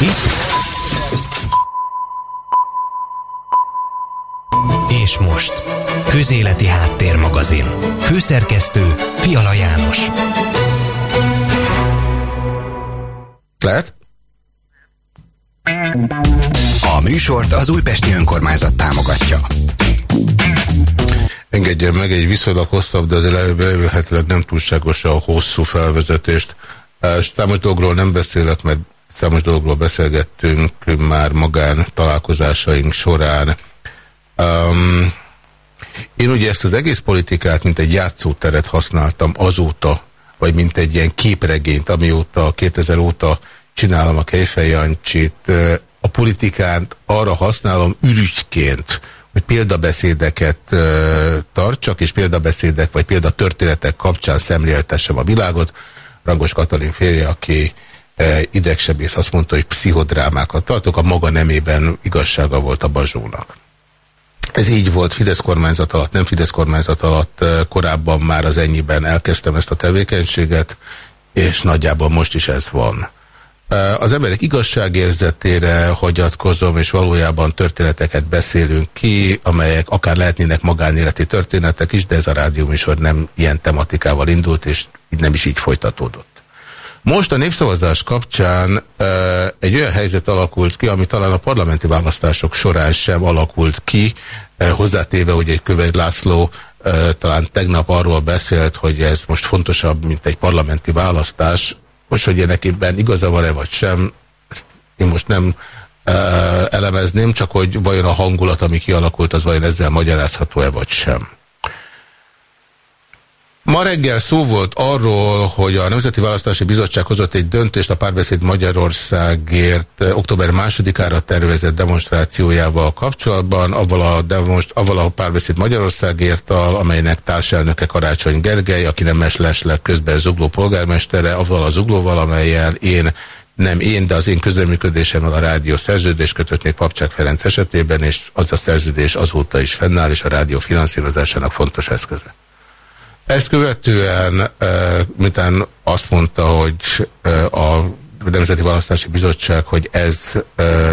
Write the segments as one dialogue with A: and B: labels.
A: Itt. És most. Közéleti Háttérmagazin. Főszerkesztő Fiala János.
B: Lehet?
A: A műsort az Újpesti Önkormányzat támogatja.
B: Engedjen meg egy viszonylag hosszabb, de azért lehetőleg nem túlságosan hosszú felvezetést. Számos dolgról nem beszélek, mert számos dolgról beszélgettünk már magán találkozásaink során. Um, én ugye ezt az egész politikát, mint egy játszóteret használtam azóta, vagy mint egy ilyen képregényt, amióta 2000 óta csinálom a Kejfej Jancsit. A politikát arra használom ürügyként, hogy példabeszédeket tartsak, és példabeszédek vagy példatörténetek kapcsán szemléltessem a világot. Rangos Katalin férje, aki idegsebész azt mondta, hogy pszichodrámákat tartok, a maga nemében igazsága volt a Bazsónak. Ez így volt Fidesz kormányzat alatt, nem Fidesz kormányzat alatt, korábban már az ennyiben elkezdtem ezt a tevékenységet, és nagyjából most is ez van. Az emberek igazságérzetére hagyatkozom, és valójában történeteket beszélünk ki, amelyek akár lehetnének magánéleti történetek is, de ez a rádióműsor nem ilyen tematikával indult, és nem is így folytatódott. Most a népszavazás kapcsán egy olyan helyzet alakult ki, ami talán a parlamenti választások során sem alakult ki, hozzátéve, hogy egy Követ László talán tegnap arról beszélt, hogy ez most fontosabb, mint egy parlamenti választás. Most, hogy ennek ebben igaza van-e vagy sem, ezt én most nem elemezném, csak hogy vajon a hangulat, ami kialakult, az vajon ezzel magyarázható-e vagy sem. Ma reggel szó volt arról, hogy a Nemzeti Választási Bizottság hozott egy döntést a párbeszéd Magyarországért eh, október másodikára tervezett demonstrációjával kapcsolatban, avval a, demonst, avval a párbeszéd Magyarországért, amelynek társelnöke Karácsony Gergely, aki nem meslesleg közben Zugló polgármestere, avval a Zuglóval, amelyel én nem én, de az én közleműködésemmel a rádió szerződés kötött még Papcsák Ferenc esetében, és az a szerződés azóta is fennáll, és a rádió finanszírozásának fontos eszköze. Ezt követően, miután azt mondta, hogy a Nemzeti Választási Bizottság, hogy ez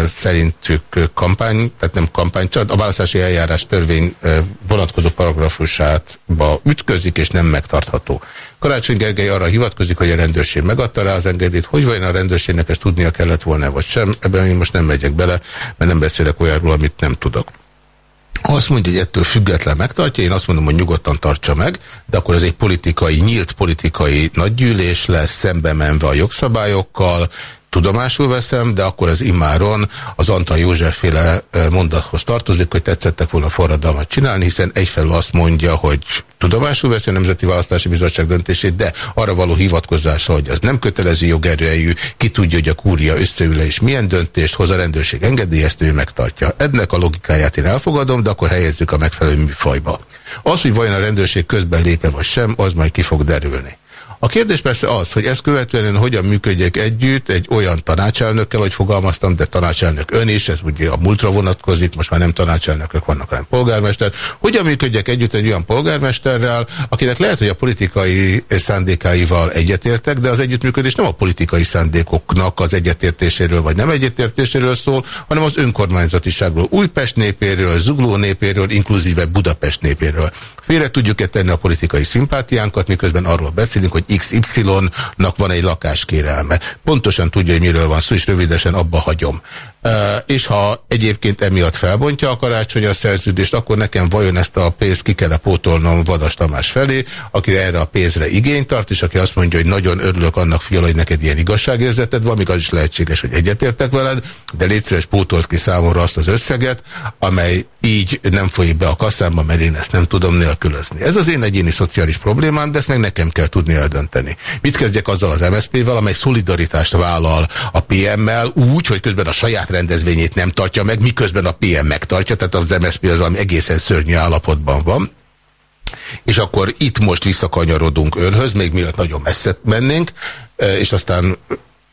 B: szerintük kampány, tehát nem kampány, csak a választási eljárás törvény vonatkozó paragrafusátba ütközik, és nem megtartható. Karácsony Gergely arra hivatkozik, hogy a rendőrség megadta rá az engedélyt, hogy vajon a rendőrségnek ezt tudnia kellett volna, vagy sem. Ebben én most nem megyek bele, mert nem beszélek olyanról, amit nem tudok azt mondja, hogy ettől független megtartja, én azt mondom, hogy nyugodtan tartsa meg, de akkor ez egy politikai, nyílt politikai nagygyűlés lesz, szembe menve a jogszabályokkal, tudomásul veszem, de akkor az imáron az Antal József féle mondathoz tartozik, hogy tetszettek volna forradalmat csinálni, hiszen egyfelől azt mondja, hogy tudomásul veszi a Nemzeti Választási Bizottság döntését, de arra való hivatkozása, hogy az nem kötelező jogerőjű, ki tudja, hogy a kúria összeül és milyen döntést hoz a rendőrség engedélyeztő, megtartja. Ennek a logikáját én elfogadom, de akkor helyezzük a megfelelő műfajba. Az, hogy vajon a rendőrség közben lépe vagy sem, az majd ki fog derülni. A kérdés persze az, hogy ezt követően hogyan működjek együtt egy olyan tanácselnökkel, hogy fogalmaztam, de tanácselnök ön is, ez ugye a múltra vonatkozik, most már nem tanácselnökök vannak, hanem polgármester. Hogyan működjek együtt egy olyan polgármesterrel, akinek lehet, hogy a politikai szándékáival egyetértek, de az együttműködés nem a politikai szándékoknak az egyetértéséről vagy nem egyetértéséről szól, hanem az önkormányzatiságról, Újpest népéről, Zugló népéről, inkluzíve Budapest népéről. Félre tudjuk-e tenni a politikai szimpátiánkat, miközben arról beszélünk, hogy XY-nak van egy lakáskérelme. Pontosan tudja, hogy miről van szó, és rövidesen abba hagyom. És ha egyébként emiatt felbontja a karácsony a szerződést, akkor nekem vajon ezt a pénzt ki kell -e pótolnom Vadas Tamás felé, akire erre a pénzre igényt tart, és aki azt mondja, hogy nagyon örülök annak, fiala, hogy neked ilyen igazságérzeted van, még az is lehetséges, hogy egyetértek veled, de légy szíves pótolt ki számomra azt az összeget, amely így nem folyik be a kasszámba, mert én ezt nem tudom nélkülözni. Ez az én egyéni szociális problémám, de ezt meg nekem kell tudni eldönteni. Mit kezdjek azzal az MSZP-vel, amely szolidaritást vállal a PM-mel úgy, hogy közben a saját rendezvényét nem tartja meg, miközben a PM megtartja, tehát az MSZP az, ami egészen szörnyű állapotban van. És akkor itt most visszakanyarodunk önhöz, még mielőtt nagyon messze mennénk, és aztán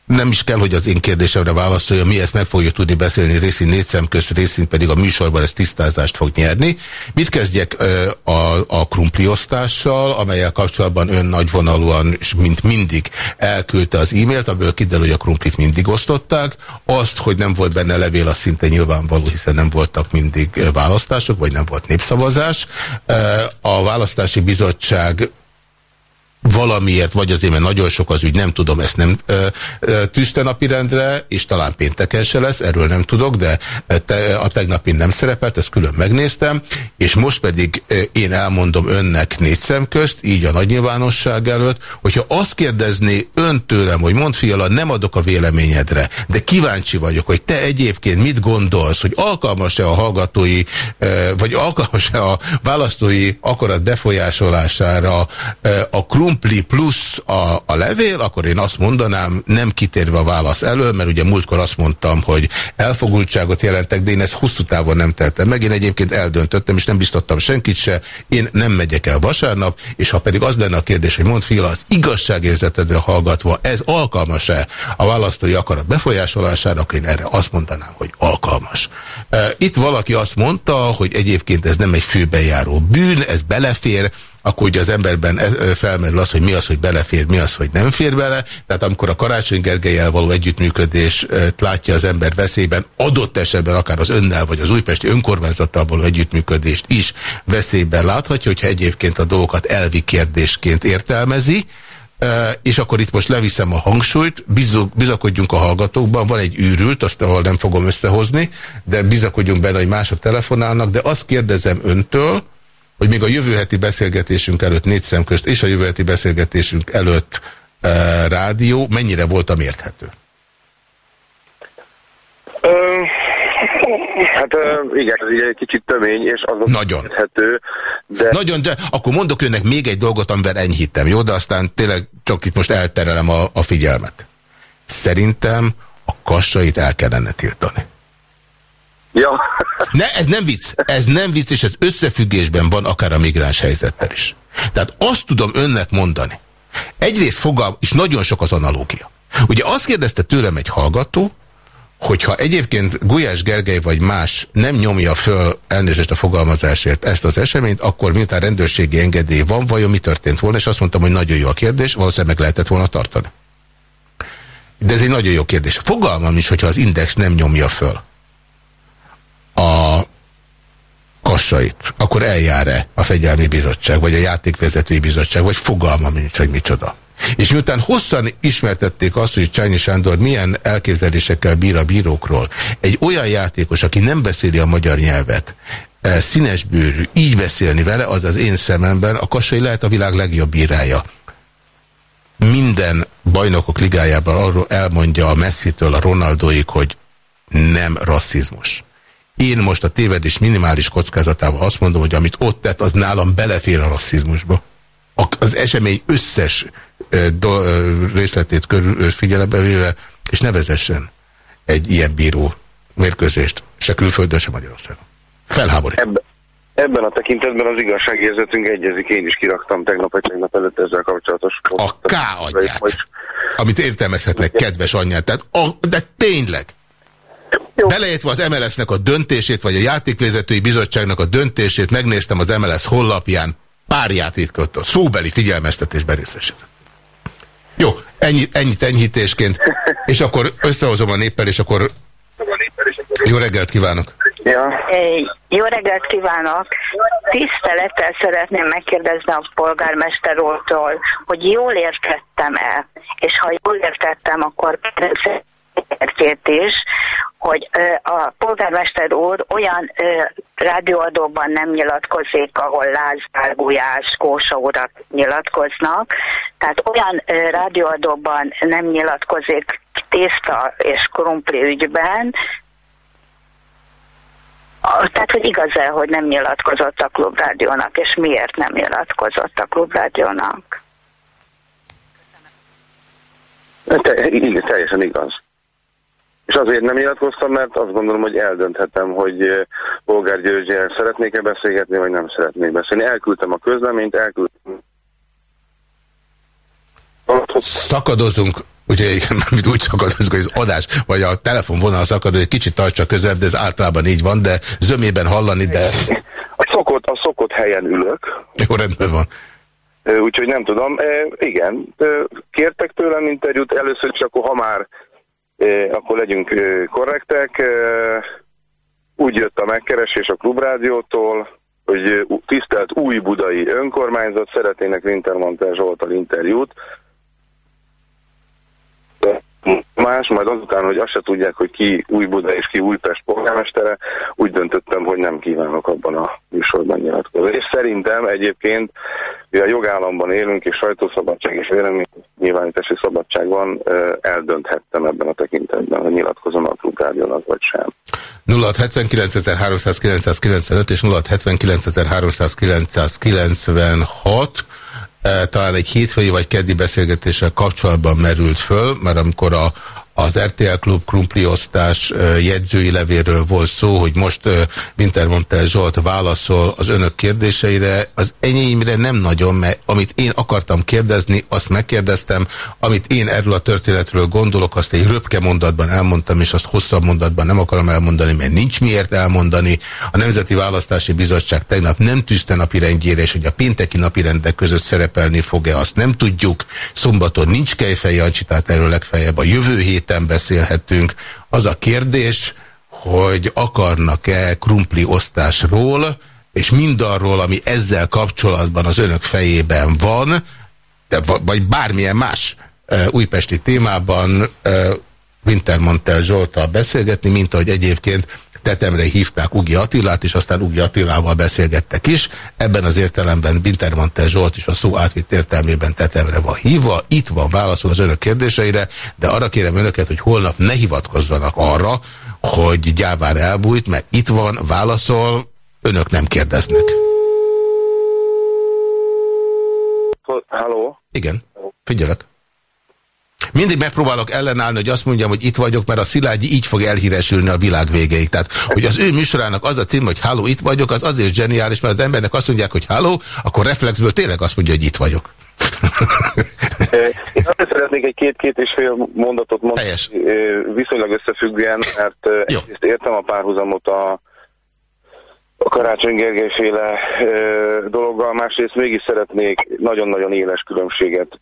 B: nem is kell, hogy az én kérdésemre válaszolja, mi ezt meg fogjuk tudni beszélni részint négy szem közt, részint pedig a műsorban ez tisztázást fog nyerni. Mit kezdjek a, a krumpliosztással, amelyel kapcsolatban ön nagyvonalúan, mint mindig elküldte az e-mailt, amiből kiderül, hogy a krumplit mindig osztották. Azt, hogy nem volt benne levél, az szinte nyilvánvaló, hiszen nem voltak mindig választások, vagy nem volt népszavazás. A választási bizottság valamiért, vagy azért, mert nagyon sok az ügy, nem tudom, ezt nem ö, ö, tűzte napirendre, és talán pénteken se lesz, erről nem tudok, de te, a tegnapin nem szerepelt, ezt külön megnéztem, és most pedig én elmondom önnek négy szem közt, így a nagy nyilvánosság előtt, hogyha azt kérdezné ön tőlem, hogy mond fiala, nem adok a véleményedre, de kíváncsi vagyok, hogy te egyébként mit gondolsz, hogy alkalmas-e a hallgatói, vagy alkalmas-e a választói akarat befolyásolására a krum krumpli plusz a, a levél, akkor én azt mondanám, nem kitérve a válasz elő, mert ugye múltkor azt mondtam, hogy elfogultságot jelentek, de én ezt hosszú távon nem tettem meg. Én egyébként eldöntöttem, és nem biztottam senkit se. Én nem megyek el vasárnap, és ha pedig az lenne a kérdés, hogy mondd fiala, az igazságérzetedre hallgatva, ez alkalmas-e a választói akarat befolyásolására, akkor én erre azt mondanám, hogy alkalmas. Itt valaki azt mondta, hogy egyébként ez nem egy főbejáró bűn, ez belefér, akkor ugye az emberben felmerül az, hogy mi az, hogy belefér, mi az, hogy nem fér bele. Tehát amikor a Karácsony Gergelyel való együttműködés látja az ember veszélyben, adott esetben akár az önnel vagy az újpesti önkormányzattal való együttműködést is veszélyben láthatja, hogyha egyébként a dolgokat elvi kérdésként értelmezi, és akkor itt most leviszem a hangsúlyt, bizakodjunk a hallgatókban, van egy űrült, azt ahol nem fogom összehozni, de bizakodjunk benne, hogy mások telefonálnak, de azt kérdezem öntől, hogy még a jövő heti beszélgetésünk előtt négy szem közt és a jövő heti beszélgetésünk előtt e, rádió mennyire volt a mérthető?
C: Ö, hát ö, igen, ez egy kicsit tömény, és az
B: Nagyon. Érthető, de... Nagyon, de akkor mondok önnek még egy dolgot, amivel enyhítem, jó? De aztán tényleg csak itt most elterelem a, a figyelmet. Szerintem a kassait el kellene tiltani.
C: Ja.
B: Ne, ez nem vicc. Ez nem vicc, és ez összefüggésben van akár a migráns helyzettel is. Tehát azt tudom önnek mondani. Egyrészt fogal, és nagyon sok az analógia. Ugye azt kérdezte tőlem egy hallgató, hogyha egyébként Gulyás Gergely vagy más nem nyomja föl elnézést a fogalmazásért ezt az eseményt, akkor miután rendőrségi engedély van, vajon mi történt volna? És azt mondtam, hogy nagyon jó a kérdés, valószínűleg meg lehetett volna tartani. De ez egy nagyon jó kérdés. Fogalmam is, hogyha az Index nem nyomja föl a kassait, akkor eljár-e a Fegyelmi Bizottság, vagy a Játékvezetői Bizottság, vagy fogalma nincs, hogy micsoda. És miután hosszan ismertették azt, hogy Csányi Sándor milyen elképzelésekkel bír a bírókról, egy olyan játékos, aki nem beszéli a magyar nyelvet, e, színesbőrű, így beszélni vele, az az én szememben a Kassai lehet a világ legjobb bírája. Minden bajnokok ligájában arról elmondja a Messi-től a Ronaldoig, hogy nem rasszizmus. Én most a tévedés minimális kockázatával azt mondom, hogy amit ott tett, az nálam belefér a rasszizmusba. Az esemény összes do, részletét körül figyelembe véve, és nevezessen egy ilyen bíró mérkőzést, se külföldön, se Magyarországon. Felháborít.
C: Ebbe, ebben a tekintetben az igazságérzetünk egyezik. Én is kiraktam tegnap, vagy tegnap előtt ezzel kapcsolatos.
B: A K anyját, amit értelmezhetnek kedves anyját. Tehát a, de tényleg. Jó. Beleértve az MLS-nek a döntését, vagy a játékvezetői bizottságnak a döntését, megnéztem az MLS hollapján, pár játékot, szóbeli figyelmeztetésben részesített. Jó, ennyi, ennyit enyhítésként, és akkor összehozom a néppel, és akkor jó reggelt kívánok!
D: Ja. Jó reggelt kívánok! Tisztelettel szeretném megkérdezni a polgármester úrtól, hogy jól értettem-e, és ha jól értettem, akkor is, hogy a polgármester úr olyan rádióadóban nem nyilatkozik, ahol Lázár, Gulyás, Kósa urak nyilatkoznak, tehát olyan rádióadóban nem nyilatkozik tészta és krumpli ügyben, tehát, hogy igaz-e, hogy nem nyilatkozott a klubrádiónak, és miért nem nyilatkozott a klubrádiónak?
C: Te, igen, teljesen igaz. És azért nem nyilatkoztam, mert azt gondolom, hogy eldönthetem, hogy Bolgár Györgyel szeretnék-e beszélgetni, vagy nem szeretnék beszélni. Elküldtem a közleményt, elküldtem.
B: Szakadozunk. Úgyhogy amit úgy szakad, hogy az adás, vagy a telefonvonal szakad, hogy kicsit tartsa közelebb, de ez általában így van, de zömében hallani, de...
C: A szokott, a szokott helyen ülök.
B: Jó, rendben van.
C: Úgyhogy nem tudom. Igen, kértek tőlem interjút először, csak akkor ha már, akkor legyünk korrektek. Úgy jött a megkeresés a Klubrádiótól, hogy tisztelt új budai önkormányzat szeretnének Wintermantel Zsoltal interjút más, majd azután, hogy azt se tudják, hogy ki új Buda és ki Újpest polgármestere, úgy döntöttem, hogy nem kívánok abban a műsorban nyilatkozni. És szerintem egyébként, a jogállamban élünk, és sajtószabadság és nyilvánítási szabadság van, eldönthettem ebben a tekintetben, hogy nyilatkozom a klubrádiónak, vagy sem.
B: 0679.395 és 0679.396 Eh, talán egy hétfői vagy keddi beszélgetéssel kapcsolatban merült föl, mert amikor a az RTL Klub krumpliosztás jegyzői levéről volt szó, hogy most Wintermontel Zsolt válaszol az önök kérdéseire. Az enyéimre nem nagyon, mert amit én akartam kérdezni, azt megkérdeztem. Amit én erről a történetről gondolok, azt egy röpke mondatban elmondtam, és azt hosszabb mondatban nem akarom elmondani, mert nincs miért elmondani. A Nemzeti Választási Bizottság tegnap nem tűzte napirendjére, és hogy a pénteki napirendek között szerepelni fog-e, azt nem tudjuk. Szombaton nincs Kejfej Jancsi, tehát erről legfeljebb a jövő hét héten beszélhetünk. Az a kérdés, hogy akarnak-e krumpli osztásról, és mindarról, ami ezzel kapcsolatban az önök fejében van, de, vagy bármilyen más újpesti témában Wintermantel Zsoltal beszélgetni, mint ahogy egyébként tetemre hívták Ugi Attilát, és aztán Ugi Attilával beszélgettek is. Ebben az értelemben Wintermantel Zsolt is a szó átvitt értelmében tetemre van hívva. Itt van válaszol az önök kérdéseire, de arra kérem önöket, hogy holnap ne hivatkozzanak arra, hogy gyávár elbújt, mert itt van, válaszol, önök nem kérdeznek.
C: Halló?
B: Igen, figyelek. Mindig megpróbálok ellenállni, hogy azt mondjam, hogy itt vagyok, mert a Szilágyi így fog elhíresülni a világ végéig. Tehát, hogy az ő műsorának az a cím, hogy háló, itt vagyok, az azért zseniális, mert az embernek azt mondják, hogy háló, akkor reflexből tényleg azt mondja, hogy itt vagyok.
C: Én azt szeretnék egy két-két és fél mondatot mondani, Helyes. viszonylag összefüggően, mert egyrészt értem a párhuzamot a, a Karácsony Gergely féle dologgal, másrészt mégis szeretnék nagyon-nagyon éles különbséget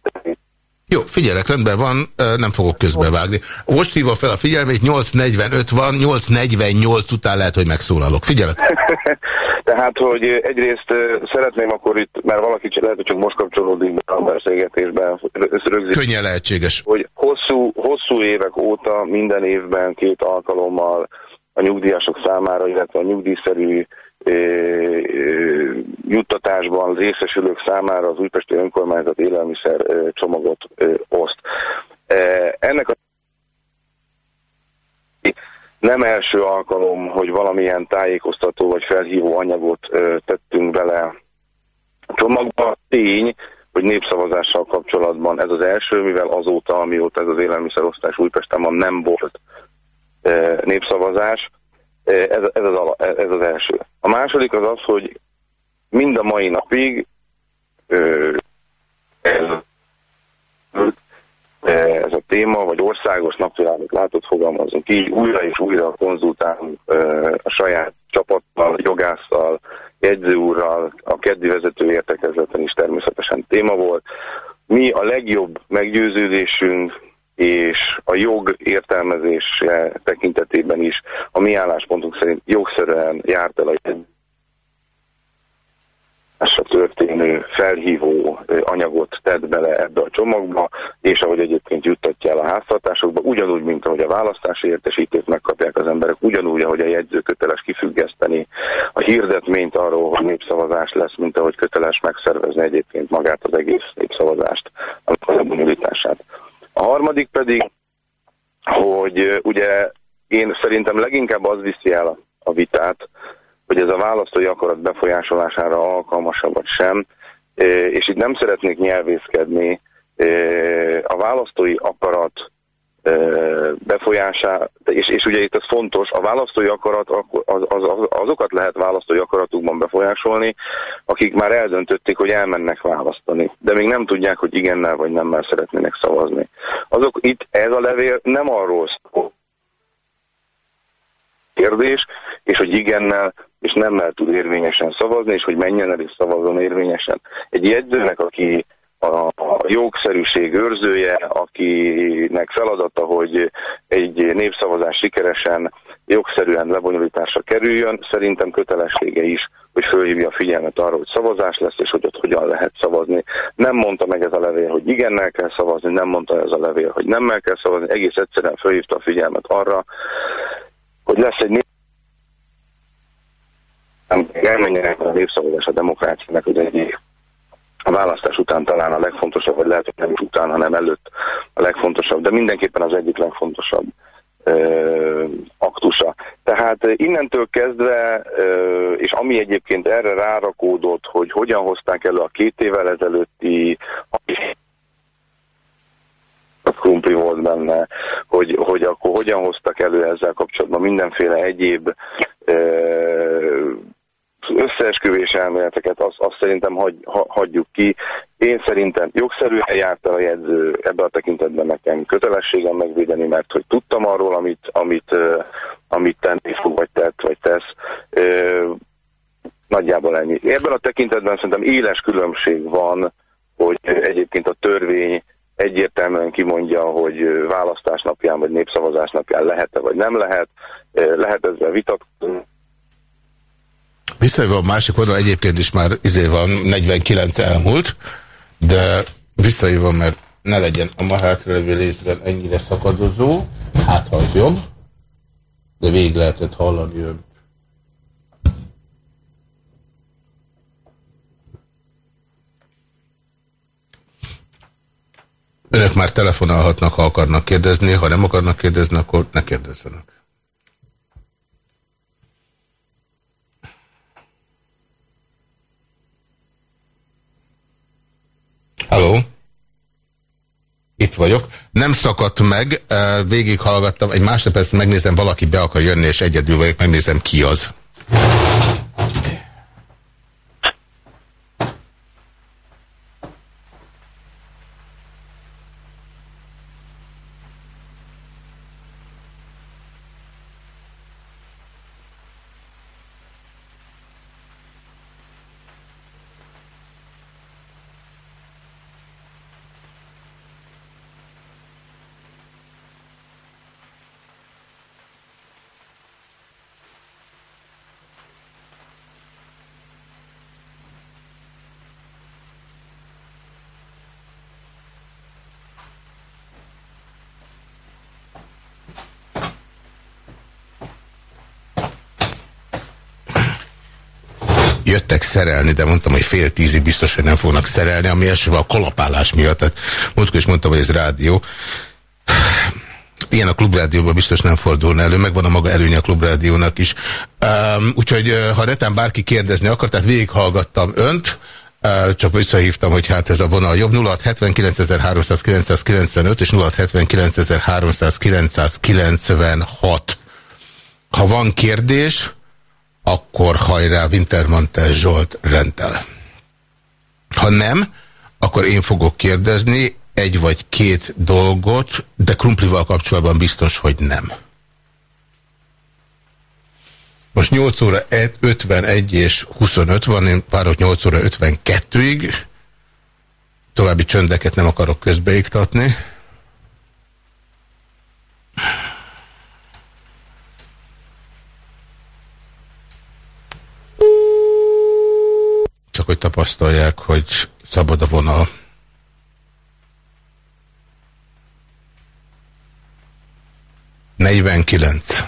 B: jó, figyelek, rendben van, nem fogok közbevágni. Most hívom fel a figyelmét, 8.45 van, 8.48 után lehet, hogy megszólalok. Figyelek!
C: Tehát, hogy egyrészt szeretném akkor itt, mert valaki lehet, hogy csak most kapcsolódik be a beszélgetésben,
B: Könnyen lehetséges.
C: Hogy hosszú, hosszú évek óta minden évben két alkalommal a nyugdíjasok számára, illetve a nyugdíjszerű juttatásban részesülők számára az újpesti önkormányzat élelmiszer csomagot oszt. Ennek a nem első alkalom, hogy valamilyen tájékoztató vagy felhívó anyagot tettünk bele a csomagba. Tény, hogy népszavazással kapcsolatban ez az első, mivel azóta, amióta ez az élelmiszerosztás Újpesten van, nem volt népszavazás. Ez, ez, az, ez az első. A második az az, hogy mind a mai napig ez, ez a téma, vagy országos napvilágot látott fogalmazunk így, újra és újra konzultálunk a saját csapattal, jogásszal, jegyzőúrral, a keddi vezető értekezleten is természetesen téma volt. Mi a legjobb meggyőződésünk, és a jog értelmezése tekintetében is a mi álláspontunk szerint jogszerűen járt el a történő felhívó anyagot tett bele ebbe a csomagba, és ahogy egyébként juttatja el a háztartásokba, ugyanúgy, mint ahogy a választási értesítést megkapják az emberek, ugyanúgy, ahogy a jegyző köteles kifüggeszteni a hirdetményt arról, hogy népszavazás lesz, mint ahogy köteles megszervezni egyébként magát az egész népszavazást, a bonyolítását. A harmadik pedig, hogy ugye én szerintem leginkább az viszi el a vitát, hogy ez a választói akarat befolyásolására alkalmasabb vagy sem, és itt nem szeretnék nyelvészkedni, a választói akarat befolyásá, és, és ugye itt ez fontos, a választói akarat, az, az, azokat lehet választói akaratukban befolyásolni, akik már eldöntötték, hogy elmennek választani, de még nem tudják, hogy igennel vagy nemmel szeretnének szavazni. Azok itt ez a levél nem arról szól, kérdés, és hogy igennel és nemmel tud érvényesen szavazni, és hogy menjen el és szavazzon érvényesen. Egy jegyzőnek, aki a jogszerűség őrzője, akinek feladata, hogy egy népszavazás sikeresen, jogszerűen lebonyolításra kerüljön, szerintem kötelessége is, hogy fölhívja a figyelmet arra, hogy szavazás lesz, és hogy ott hogyan lehet szavazni. Nem mondta meg ez a levél, hogy igennel kell szavazni, nem mondta ez a levél, hogy nemmel kell szavazni, egész egyszerűen fölhívta a figyelmet arra, hogy lesz egy elmenjenek a népszavazás a demokráciának az egyik a választás után talán a legfontosabb, vagy lehet, hogy nem is után, hanem előtt a legfontosabb, de mindenképpen az egyik legfontosabb aktusa. Tehát innentől kezdve, és ami egyébként erre rárakódott, hogy hogyan hozták elő a két évvel ezelőtti a krumpli volt benne, hogy, hogy akkor hogyan hoztak elő ezzel kapcsolatban mindenféle egyéb összeesküvés elméleteket, azt, azt szerintem hagy, ha, hagyjuk ki. Én szerintem jogszerűen járt el a jegyző ebben a tekintetben nekem kötelességem megvédeni, mert hogy tudtam arról, amit, amit, amit tenni fog, vagy tett, vagy tesz. Nagyjából ennyi. Ebben a tekintetben szerintem éles különbség van, hogy egyébként a törvény egyértelműen kimondja, hogy választás napján vagy népszavazás napján lehet-e vagy nem lehet. Lehet ezzel vitatkozni,
B: Visszajövő a másik oldal egyébként is már izé van, 49 elmúlt, de visszajövő, mert ne legyen a ma hátralevő részben ennyire szakadozó, hát az jobb, de végig lehetett hallani önt. Önök már telefonálhatnak, ha akarnak kérdezni, ha nem akarnak kérdezni, akkor ne kérdezzenek. Halló? Itt vagyok. Nem szakadt meg, végighallgattam, egy másodperc megnézem, valaki be akar jönni, és egyedül vagyok, megnézem ki az. Szerelni, de mondtam, hogy fél tízig biztos, hogy nem fognak szerelni, ami elsővel a kalapálás miatt. Tehát múltkor is mondtam, hogy ez rádió. Ilyen a klubrádióban biztos nem fordulna elő, megvan a maga előnye a klubrádiónak is. Um, úgyhogy ha netán bárki kérdezni akar, tehát végighallgattam önt, csak visszahívtam, hogy hát ez a vonal jobb. 0679.395 és 0679.396. Ha van kérdés, akkor hajrá Wintermantel Zsolt rendel. Ha nem, akkor én fogok kérdezni egy vagy két dolgot, de krumplival kapcsolatban biztos, hogy nem. Most 8 óra 51 és 25 van, én várok 8 óra 52-ig. További csöndeket nem akarok közbeiktatni. Csak hogy tapasztalják, hogy szabad a vonal. Negyvenkilenc.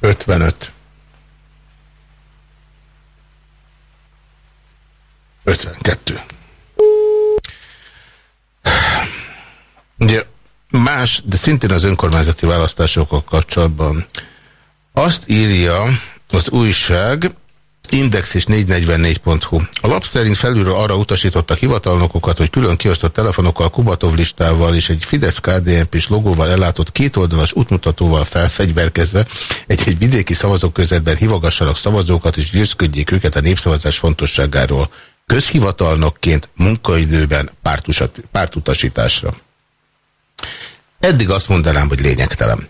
B: Ötvenöt. Ötvenkettő. Ugye más, de szintén az önkormányzati választásokkal kapcsolatban azt írja az újság, Index és 444.hu. A lap szerint felülről arra utasítottak hivatalnokokat, hogy külön kiosztott telefonokkal, Kubatov listával és egy fidesz kdnp s logóval ellátott kétoldalas útmutatóval felfegyverkezve egy-egy vidéki szavazók közvetben hivagassanak szavazókat és győzködjék őket a népszavazás fontosságáról. közhivatalnokként munkaidőben pártutasításra. Eddig azt mondanám, hogy lényegtelen.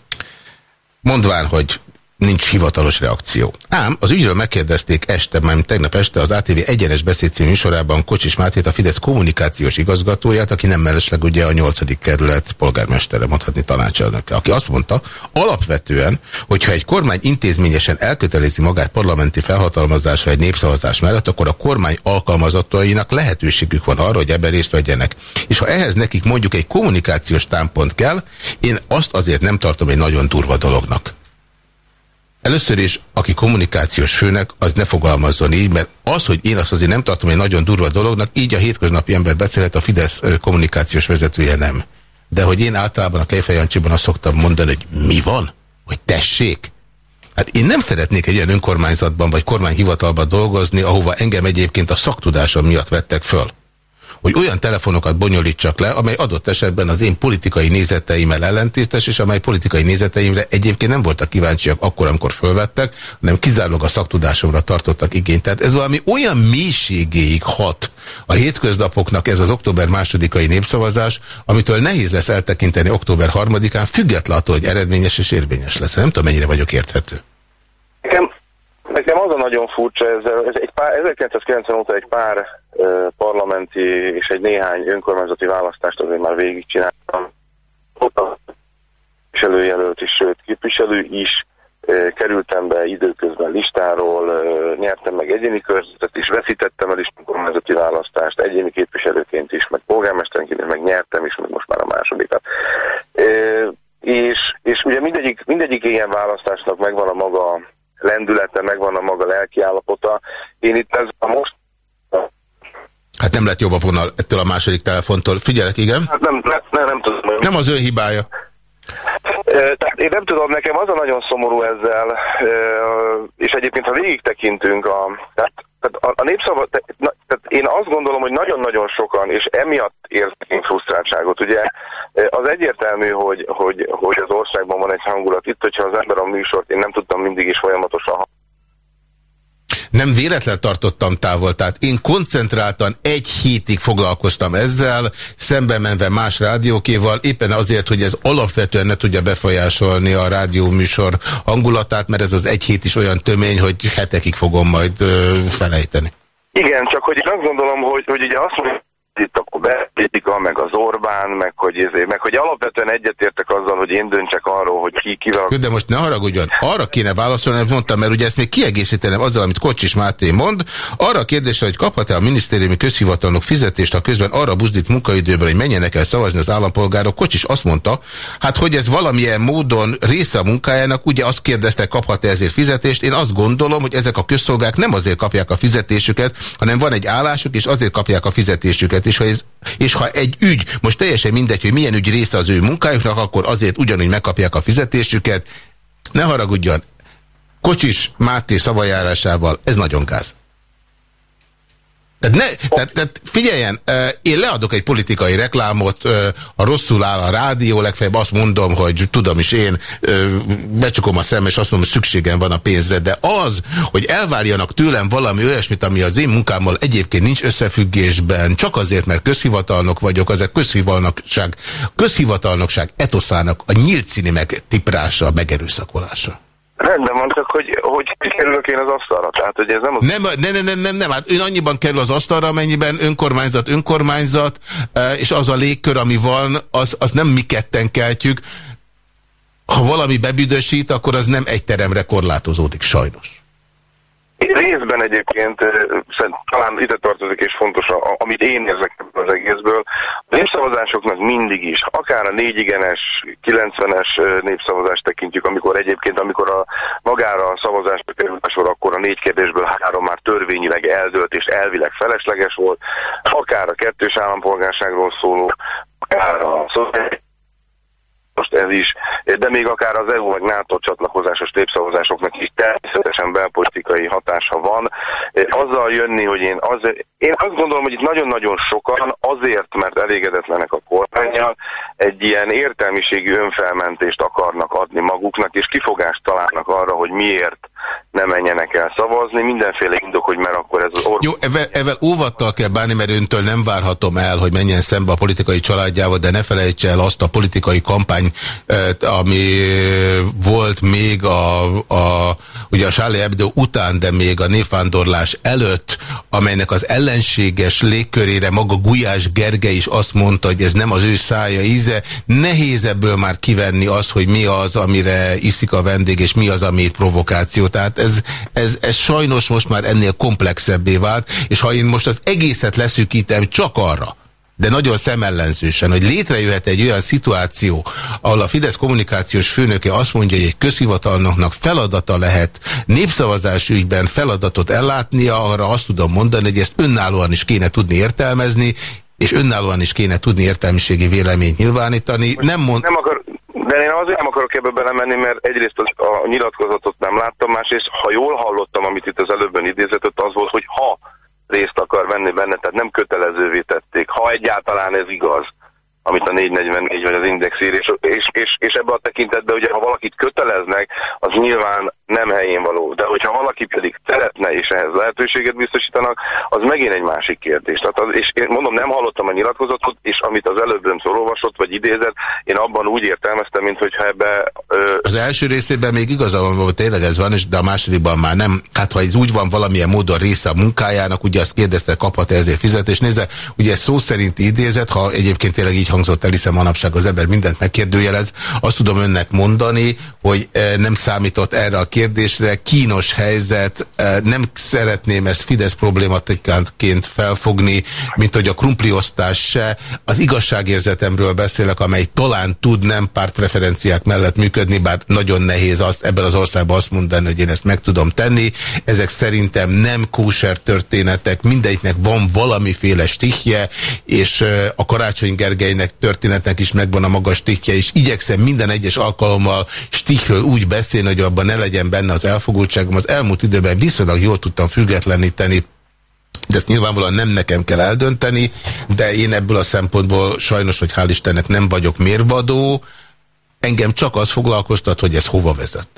B: Mondván, hogy nincs hivatalos reakció. Ám az ügyről megkérdezték este, már tegnap este az ATV egyenes beszéd című műsorában Kocsis Mátét, a Fidesz kommunikációs igazgatóját, aki nem mellesleg ugye a 8. kerület polgármestere, mondhatni tanácselnöke, aki azt mondta, alapvetően, hogyha egy kormány intézményesen elkötelezi magát parlamenti felhatalmazásra egy népszavazás mellett, akkor a kormány alkalmazottainak lehetőségük van arra, hogy ebben részt vegyenek. És ha ehhez nekik mondjuk egy kommunikációs támpont kell, én azt azért nem tartom egy nagyon durva dolognak. Először is, aki kommunikációs főnek, az ne fogalmazzon így, mert az, hogy én azt azért nem tartom egy nagyon durva dolognak, így a hétköznapi ember beszélhet, a Fidesz kommunikációs vezetője nem. De hogy én általában a Kejfejancsiban azt szoktam mondani, hogy mi van? Hogy tessék? Hát én nem szeretnék egy olyan önkormányzatban vagy kormányhivatalban dolgozni, ahova engem egyébként a szaktudásom miatt vettek föl hogy olyan telefonokat bonyolítsak le, amely adott esetben az én politikai nézeteimmel ellentétes, és amely politikai nézeteimre egyébként nem voltak kíváncsiak akkor, amikor fölvettek, hanem kizárólag a szaktudásomra tartottak igényt. Tehát ez valami olyan mélységéig hat a hétköznapoknak ez az október másodikai népszavazás, amitől nehéz lesz eltekinteni október harmadikán, függetlenül attól, hogy eredményes és érvényes lesz. Nem tudom, mennyire vagyok érthető.
C: Nekem, nekem az a nagyon furcsa, ez, ez egy pár, 1990 óta egy pár parlamenti és egy néhány önkormányzati választást azért már végigcsináltam. Ott a képviselőjelölt is, sőt képviselő is, kerültem be időközben listáról, nyertem meg egyéni körzetet is, veszítettem el is önkormányzati választást, egyéni képviselőként is, meg polgármesterként is, meg nyertem is, meg most már a másodikat. És, és ugye mindegyik, mindegyik ilyen választásnak megvan a maga lendülete, megvan a maga lelkiállapota. Én itt ez a most
B: Hát nem lett jobb a vonal ettől a második telefontól. Figyelek, igen?
C: Hát nem, nem, nem, nem tudom.
B: Nem az ön hibája.
C: Tehát én nem tudom, nekem az a nagyon szomorú ezzel, és egyébként ha végig tekintünk a, tehát, tehát a, a népszava, tehát én azt gondolom, hogy nagyon-nagyon sokan, és emiatt érzek frusztráltságot. Ugye az egyértelmű, hogy, hogy, hogy az országban van egy hangulat. Itt, hogyha az ember a műsort, én nem tudtam mindig is folyamatosan
B: nem véletlen tartottam távol, tehát én koncentráltan egy hétig foglalkoztam ezzel, szembe menve más rádiókéval, éppen azért, hogy ez alapvetően ne tudja befolyásolni a rádióműsor hangulatát, mert ez az egy hét is olyan tömény, hogy hetekig fogom majd ö, felejteni.
C: Igen, csak hogy én azt gondolom, hogy, hogy ugye azt mondja, itt akkor belpolitika, meg az Orbán, meg hogy, ezért, meg hogy alapvetően egyetértek azzal, hogy én döntsek arról, hogy ki kivel...
B: De most ne haragudjon, arra kéne válaszolni, amit mondtam, mert ugye ezt még kiegészítenem azzal, amit Kocsis Máté mond, arra a kérdésre, hogy kaphat-e a minisztériumi közhivatalnok fizetést, ha közben arra buzdít munkaidőben, hogy menjenek el szavazni az állampolgárok. Kocsis azt mondta, hát hogy ez valamilyen módon része a munkájának, ugye azt kérdezte, kaphat-e ezért fizetést. Én azt gondolom, hogy ezek a közszolgák nem azért kapják a fizetésüket, hanem van egy állásuk, és azért kapják a fizetésüket és ha, ez, és ha egy ügy, most teljesen mindegy, hogy milyen ügy része az ő munkájuknak, akkor azért ugyanúgy megkapják a fizetésüket. Ne haragudjon, Kocsis Máté szavajárásával ez nagyon gáz. Tehát, ne, tehát, tehát figyeljen, én leadok egy politikai reklámot, ha rosszul áll a rádió, legfeljebb azt mondom, hogy tudom is én, becsukom a szem, és azt mondom, hogy szükségem van a pénzre, de az, hogy elvárjanak tőlem valami olyasmit, ami az én munkámmal egyébként nincs összefüggésben, csak azért, mert közhivatalnok vagyok, az a közhivatalnokság, közhivatalnokság etoszának a nyílt színi megtiprása, megerőszakolása.
C: Rendben van, csak hogy, hogy kerülök én az asztalra. Tehát, hogy ez nem, az...
B: nem, nem, nem, nem, nem, nem, hát ön annyiban kerül az asztalra, amennyiben önkormányzat, önkormányzat, e, és az a légkör, ami van, az, az nem mi ketten keltjük. Ha valami bebüdösít, akkor az nem egy teremre korlátozódik, sajnos.
C: Részben egyébként talán ide tartozik és fontos, amit én érzek az egészből. A népszavazásoknak mindig is, akár a 4 igenes, 90-es népszavazást tekintjük, amikor egyébként, amikor a magára a szavazásra került sor, akkor a négy kérdésből három már törvényileg eldőlt és elvileg felesleges volt, akár a kettős állampolgárságról szóló, akár a most ez is, de még akár az EU vagy NATO csatlakozásos népszavazásoknak is természetesen belpolitikai hatása van. Azzal jönni, hogy én az, én azt gondolom, hogy itt nagyon-nagyon sokan azért, mert elégedetlenek a kormányjal, egy ilyen értelmiségű önfelmentést akarnak adni maguknak, és kifogást találnak arra, hogy miért ne menjenek el szavazni. Mindenféle indok, hogy mert akkor ez az
B: orvos... Jó, evel, evel óvattal kell bánni, mert öntől nem várhatom el, hogy menjen szembe a politikai családjával, de ne felejtse el azt a politikai kampány, ami volt még a, a, ugye a Charlie Hebdo után, de még a népvándorlás előtt, amelynek az ellenséges légkörére maga Gulyás Gergely is azt mondta, hogy ez nem az ő szája íze. Nehéz ebből már kivenni azt, hogy mi az, amire iszik a vendég, és mi az, amit provokáció. Tehát ez, ez, ez sajnos most már ennél komplexebbé vált, és ha én most az egészet leszűkítem csak arra, de nagyon szemellenzősen, hogy létrejöhet egy olyan szituáció, ahol a Fidesz kommunikációs főnöke azt mondja, hogy egy közhivatalnoknak feladata lehet népszavazás ügyben feladatot ellátnia, arra azt tudom mondani, hogy ezt önállóan is kéne tudni értelmezni, és önállóan is kéne tudni értelmiségi véleményt nyilvánítani. Nem, mond...
C: nem, de én azért nem akarok ebbe belemenni, mert egyrészt a nyilatkozatot nem láttam, másrészt ha jól hallottam, amit itt az előbben idézett, az volt, hogy ha részt akar venni benne, tehát nem kötelezővé tették, ha egyáltalán ez igaz amit a 444 vagy az Index ír, és, és, és, és ebbe a tekintetben, ugye ha valakit köteleznek, az nyilván nem helyén való. De hogyha valaki pedig szeretne, és ehhez lehetőséget biztosítanak, az megint egy másik kérdés. Tehát az, és én mondom, nem hallottam a nyilatkozatot, és amit az előbb ön olvasott, vagy idézett, én abban úgy értelmeztem, mint hogyha ebbe...
B: Ö... Az első részében még van, hogy tényleg ez van, de a másodikban már nem. Hát ha ez úgy van valamilyen módon része a munkájának, ugye azt kérdezte, kaphat -e ezért fizetést. Nézze, ugye szó szerint idézet, ha egyébként tényleg így hangzott el, hiszen manapság az ember mindent megkérdőjelez. Azt tudom önnek mondani, hogy eh, nem számított erre a kérdésre. Kínos helyzet, eh, nem szeretném ezt Fidesz problématikánként felfogni, mint hogy a krumpliosztás se. Az igazságérzetemről beszélek, amely talán tud nem pártpreferenciák mellett működni, bár nagyon nehéz azt ebben az országban azt mondani, hogy én ezt meg tudom tenni. Ezek szerintem nem kóser történetek, mindegyiknek van valamiféle stihje, és eh, a Karácsony Gergelynek ennek történetnek is megvan a magas stikje, és igyekszem minden egyes alkalommal stikről úgy beszélni, hogy abban ne legyen benne az elfogultságom. Az elmúlt időben viszonylag jól tudtam függetleníteni de ezt nyilvánvalóan nem nekem kell eldönteni, de én ebből a szempontból sajnos, hogy hál' Istennek nem vagyok mérvadó, engem csak az foglalkoztat, hogy ez hova vezet.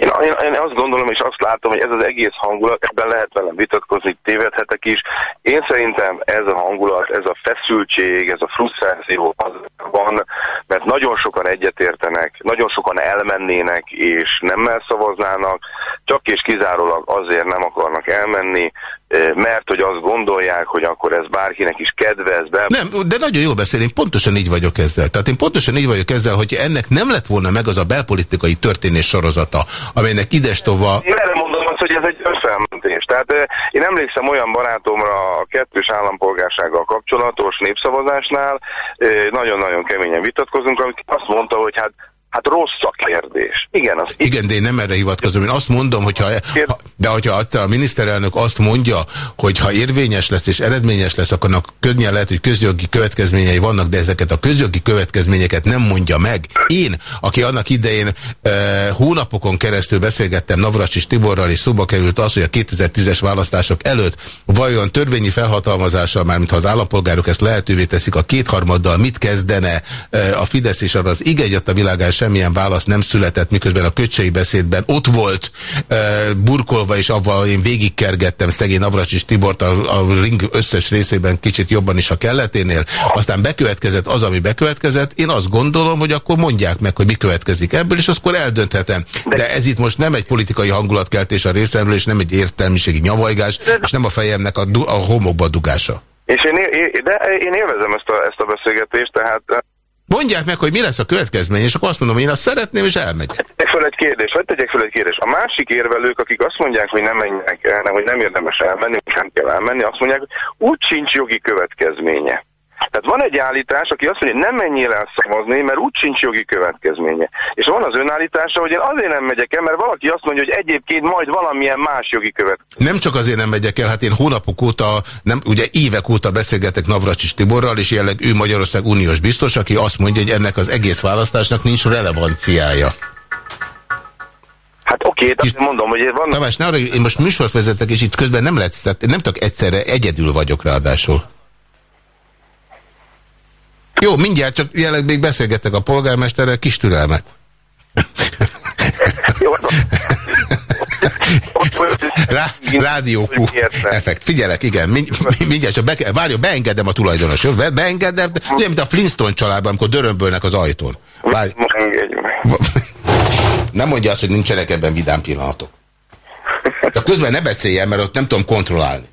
C: Én, én, én azt gondolom és azt látom, hogy ez az egész hangulat, ebben lehet velem vitatkozni, tévedhetek is. Én szerintem ez a hangulat, ez a feszültség, ez a frusztráció az van, mert nagyon sokan egyetértenek, nagyon sokan elmennének és nem elszavaznának, csak és kizárólag azért nem akarnak elmenni, mert hogy azt gondolják, hogy akkor ez bárkinek is kedvez. Be...
B: Nem, de nagyon jól beszél, én pontosan így vagyok ezzel. Tehát én pontosan így vagyok ezzel, hogy ennek nem lett volna meg az a belpolitikai történés sorozata, amelynek idestova...
C: Én erre mondom azt, hogy ez egy összelmentés. Tehát én emlékszem olyan barátomra a kettős állampolgársággal kapcsolatos népszavazásnál, nagyon-nagyon keményen vitatkozunk, amit azt mondta, hogy hát Hát rossz a kérdés. Igen, az
B: Igen, de én nem erre hivatkozom. Én azt mondom, hogyha, de hogyha a miniszterelnök azt mondja, hogy ha érvényes lesz és eredményes lesz, akkor könnyen lehet, hogy közjogi következményei vannak, de ezeket a közjogi következményeket nem mondja meg. Én, aki annak idején e, hónapokon keresztül beszélgettem Navracsis Tiborral, és szóba került az, hogy a 2010-es választások előtt vajon törvényi felhatalmazással, mármint ha az állampolgárok ezt lehetővé teszik, a kétharmaddal mit kezdene e, a Fidesz és arra az igegyet a világán semmilyen válasz nem született, miközben a köcsei beszédben ott volt e, burkolva, és avval én végigkergettem szegény Navracsis Tibort a, a ring összes részében kicsit jobban is a kelleténél. Aztán bekövetkezett az, ami bekövetkezett. Én azt gondolom, hogy akkor mondják meg, hogy mi következik ebből, és akkor eldönthetem. De ez itt most nem egy politikai hangulatkeltés a részemről, és nem egy értelmiségi nyavajgás, és nem a fejemnek a, a homokba dugása.
C: És én, de én élvezem ezt a, ezt a beszélgetést, tehát
B: Mondják meg, hogy mi lesz a következmény, és akkor azt mondom, hogy én azt szeretném, és elmegyek.
C: Tegyek fel egy kérdés, vagy tegyek fel egy kérdés. A másik érvelők, akik azt mondják, hogy nem menjenek el, nem, hogy nem érdemes elmenni, hogy nem kell elmenni, azt mondják, hogy úgy sincs jogi következménye. Tehát van egy állítás, aki azt mondja, hogy nem menjél el szavazni, mert úgy sincs jogi következménye. És van az önállítása, hogy én azért nem megyek el, mert valaki azt mondja, hogy egyébként majd valamilyen más jogi következmény.
B: Nem csak azért nem megyek el, hát én hónapok óta, nem, ugye évek óta beszélgetek Navracsis Tiborral, és jelenleg ő Magyarország uniós biztos, aki azt mondja, hogy ennek az egész választásnak nincs relevanciája.
C: Hát oké, Két, azt mondom, hogy van...
B: Tamás, ne arra, én most műsort vezetek, és itt közben nem lesz, tehát nem tudok egyszerre, egyedül vagyok ráadásul. Jó, mindjárt csak jelenleg még beszélgettek a polgármesterrel, kis türelmet. Jó, Rá, rádió Q effekt. Figyelek, igen, mindjárt csak be, várja, beengedem a tulajdonos. Jó? Be, beengedem, de, ugye, mint a Flintstone családban, amikor dörömbölnek az ajtón. Várj. Nem mondja azt, hogy nincsenek ebben vidám pillanatok. De közben ne beszéljen, mert ott nem tudom kontrollálni.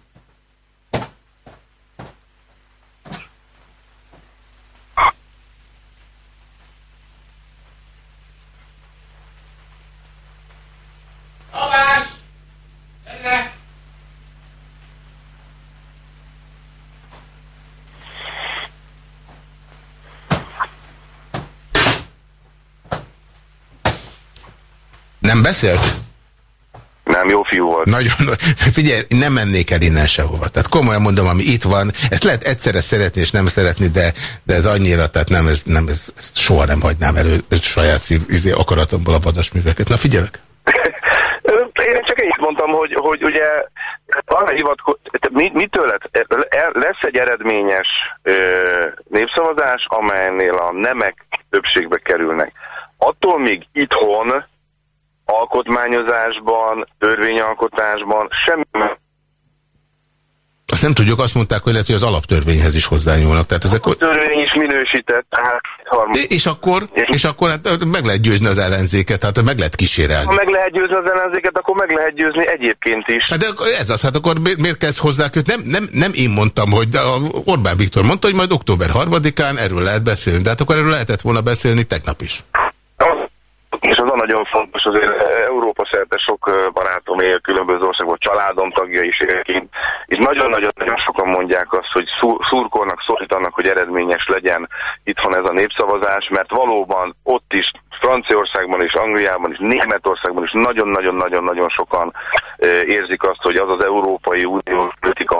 B: Nem beszélt?
C: Nem, jó fiú volt.
B: Nagyon, figyelj, nem mennék el innen sehova. Tehát komolyan mondom, ami itt van, ezt lehet egyszerre szeretni és nem szeretni, de, de ez annyira, tehát nem, ez, nem, ez, ez soha nem hagynám elő saját szív, izé, akaratomból a vadasműveket. Na figyelek!
C: Én csak így mondtam, hogy, hogy ugye arra hivatkoz, mi, mitől lesz egy eredményes ö, népszavazás, amelynél a nemek többségbe kerülnek. Attól még itthon alkotmányozásban, törvényalkotásban semmi
B: azt nem tudjuk, azt mondták, hogy lehet, hogy az alaptörvényhez is hozzányúlnak. Tehát ezek...
C: A törvény is minősített. Hát,
B: és akkor, és akkor hát meg lehet győzni az ellenzéket, hát meg lehet kísérelni.
C: Ha meg lehet győzni az ellenzéket, akkor meg lehet győzni egyébként is.
B: Hát de ez az, hát akkor miért kezd hozzá Nem, nem, nem én mondtam, hogy de Orbán Viktor mondta, hogy majd október 3-án erről lehet beszélni, de hát akkor erről lehetett volna beszélni tegnap is
C: nagyon fontos, azért Európa szerte sok barátom él különböző országban, családom tagja is élként, és nagyon-nagyon sokan mondják azt, hogy szurkolnak, szólítanak, hogy eredményes legyen itthon ez a népszavazás, mert valóban ott is Franciaországban és Angliában és Németországban is nagyon-nagyon-nagyon-nagyon sokan érzik azt, hogy az az Európai Unió politika,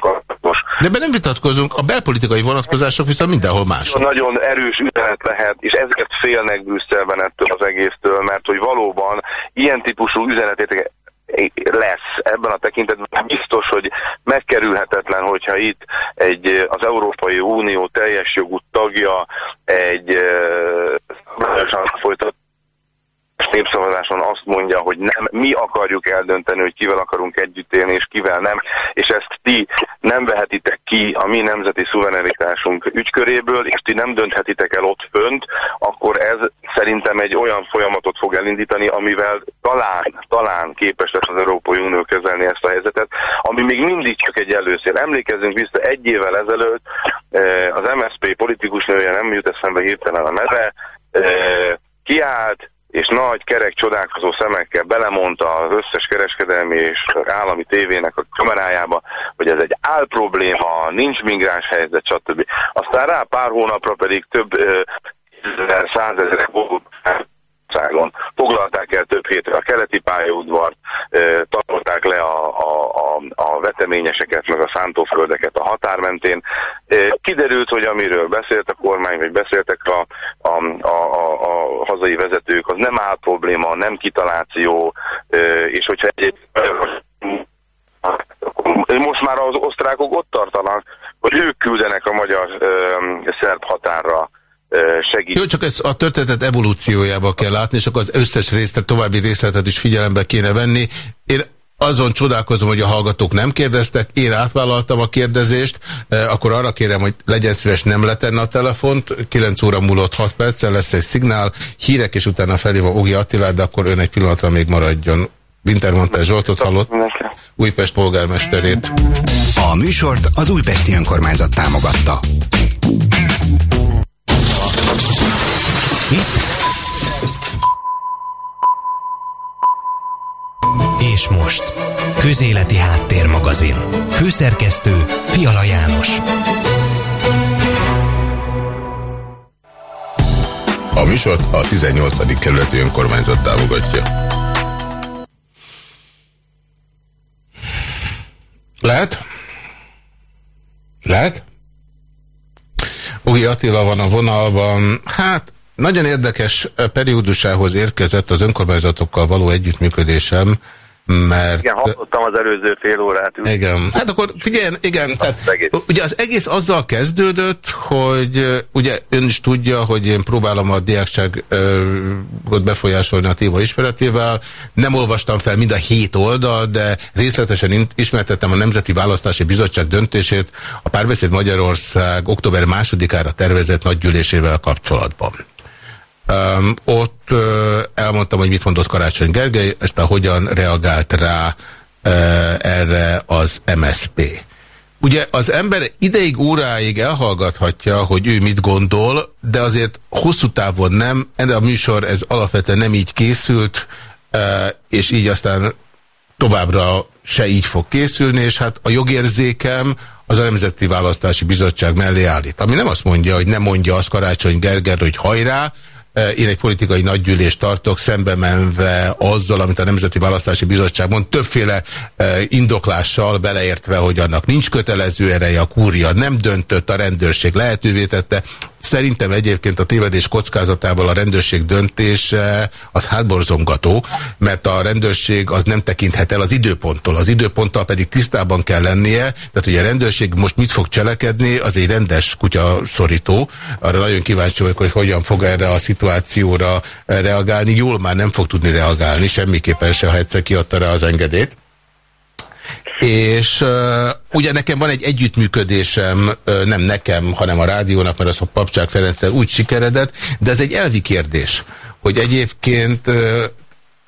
C: ami
B: de ebben nem vitatkozunk, a belpolitikai vonatkozások viszont mindenhol más.
C: Nagyon erős üzenet lehet, és ezért félnek Brüsszelben ettől az egésztől, mert hogy valóban ilyen típusú üzenetét lesz ebben a tekintetben. Biztos, hogy megkerülhetetlen, hogyha itt egy, az Európai Unió teljes jogú tagja egy uh, folytat népszavazáson azt mondja, hogy nem, mi akarjuk eldönteni, hogy kivel akarunk együtt élni, és kivel nem, és ezt ti nem vehetitek ki a mi nemzeti szuverenitásunk ügyköréből, és ti nem dönthetitek el ott fönt, akkor ez szerintem egy olyan folyamatot fog elindítani, amivel talán, talán képes lesz az Európai Unió kezelni ezt a helyzetet, ami még mindig csak egy előszél. Emlékezzünk vissza, egy évvel ezelőtt eh, az MSZP politikus nője, nem jut eszembe hirtelen a neve, eh, kiállt, és nagy, kerek, csodálkozó szemekkel belemondta az összes kereskedelmi és állami tévének a kamerájába, hogy ez egy álprobléma, nincs migráns helyzet, stb. Aztán rá pár hónapra pedig több százezerek Magyarországon. Foglalták el több hétre a keleti pályaudvart, tartották le a, a, a, veteményeseket, meg a szántóföldeket a határ mentén. Kiderült, hogy amiről beszélt a kormány, vagy beszéltek a, a, a, a, a hazai vezetők, az nem áll probléma, nem kitaláció, és hogyha egy most már az osztrákok ott tartanak, hogy ők küldenek a magyar-szerb határra segít.
B: Jó, csak ez a történetet evolúciójába kell látni, és akkor az összes részlet, további részletet is figyelembe kéne venni. Én azon csodálkozom, hogy a hallgatók nem kérdeztek, én átvállaltam a kérdezést, akkor arra kérem, hogy legyen szíves nem letenne a telefont, 9 óra múlott 6 perccel lesz egy szignál, hírek, és utána felhívom Ogi Attilát, de akkor ön egy pillanatra még maradjon. Wintermantel Zsoltot hallott, Újpest polgármesterét.
A: A műsort az Újpesti Önkormányzat támogatta. És most, Közéleti Háttérmagazin. Főszerkesztő Fiala János.
B: A műsort a 18. kerületi önkormányzat támogatja. Lehet? Lehet? Ugi Attila van a vonalban. Hát nagyon érdekes periódusához érkezett az önkormányzatokkal való együttműködésem, mert...
C: Igen, hallottam az előző fél órát.
B: Igen, hát akkor figyelj, igen, tehát, ugye az egész azzal kezdődött, hogy ugye ön is tudja, hogy én próbálom a diákságot befolyásolni a téma ismeretével, nem olvastam fel mind a hét oldal, de részletesen ismertettem a Nemzeti Választási Bizottság döntését a Párbeszéd Magyarország október másodikára tervezett nagygyűlésével kapcsolatban. Um, ott uh, elmondtam, hogy mit mondott Karácsony Gergely, ezt a hogyan reagált rá uh, erre az MSP. Ugye az ember ideig, óráig elhallgathatja, hogy ő mit gondol, de azért hosszú távon nem, de a műsor ez alapvetően nem így készült, uh, és így aztán továbbra se így fog készülni, és hát a jogérzékem az a Nemzeti Választási Bizottság mellé állít. Ami nem azt mondja, hogy nem mondja azt Karácsony Gerger, hogy hajrá, én egy politikai nagygyűlést tartok, szembe menve azzal, amit a Nemzeti Választási Bizottság mond, többféle eh, indoklással beleértve, hogy annak nincs kötelező ereje, a kúria nem döntött, a rendőrség lehetővé tette. Szerintem egyébként a tévedés kockázatával a rendőrség döntése az hátborzongató, mert a rendőrség az nem tekinthet el az időponttól. Az időponttal pedig tisztában kell lennie, tehát hogy a rendőrség most mit fog cselekedni, az egy rendes kutya szorító. Arra nagyon kíváncsi vagyok, hogy hogyan fog erre a szituációra reagálni. Jól már nem fog tudni reagálni, semmiképpen se, ha egyszer kiadta rá az engedélyt. És uh, ugye nekem van egy együttműködésem, uh, nem nekem, hanem a rádiónak, mert az a Papcsák Ferenccel úgy sikeredett, de ez egy elvi kérdés, hogy egyébként uh,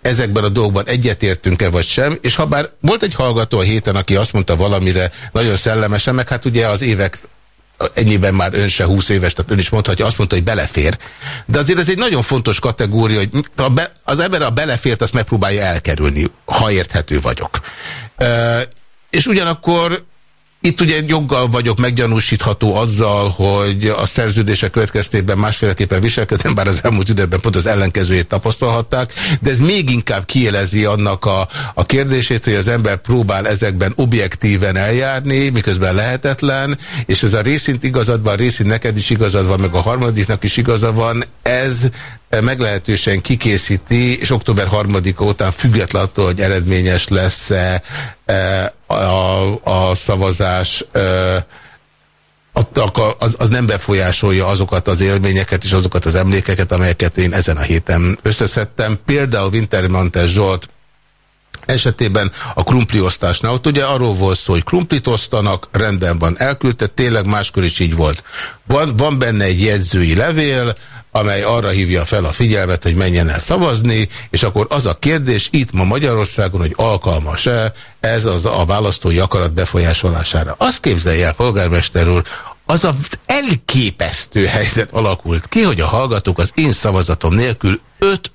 B: ezekben a dolgokban egyetértünk-e vagy sem, és ha bár volt egy hallgató a héten, aki azt mondta valamire nagyon szellemesen, meg hát ugye az évek ennyiben már ön se 20 éves, tehát ön is mondhatja, azt mondta, hogy belefér. De azért ez egy nagyon fontos kategória, hogy az ember a belefért azt megpróbálja elkerülni, ha érthető vagyok. És ugyanakkor itt ugye joggal vagyok meggyanúsítható azzal, hogy a szerződések következtében másféleképpen viselkedem, bár az elmúlt időben pont az ellenkezőjét tapasztalhatták, de ez még inkább kielezi annak a, a kérdését, hogy az ember próbál ezekben objektíven eljárni, miközben lehetetlen, és ez a részint igazad van, részint neked is igazad van, meg a harmadiknak is igaza van, ez meglehetősen kikészíti, és október 3-a után független attól, hogy eredményes lesz-e a, a szavazás, az, az nem befolyásolja azokat az élményeket és azokat az emlékeket, amelyeket én ezen a héten összeszedtem. Például Wintermantes Zsolt esetében a krumpliosztásnál, ott ugye arról volt szó, hogy krumplit osztanak, rendben van, elküldte, tényleg máskor is így volt. Van, van benne egy jegyzői levél, amely arra hívja fel a figyelmet, hogy menjen el szavazni, és akkor az a kérdés itt ma Magyarországon, hogy alkalmas-e ez az a választói akarat befolyásolására. Azt képzelje el, polgármester úr, az az elképesztő helyzet alakult ki, hogy a hallgatók az én szavazatom nélkül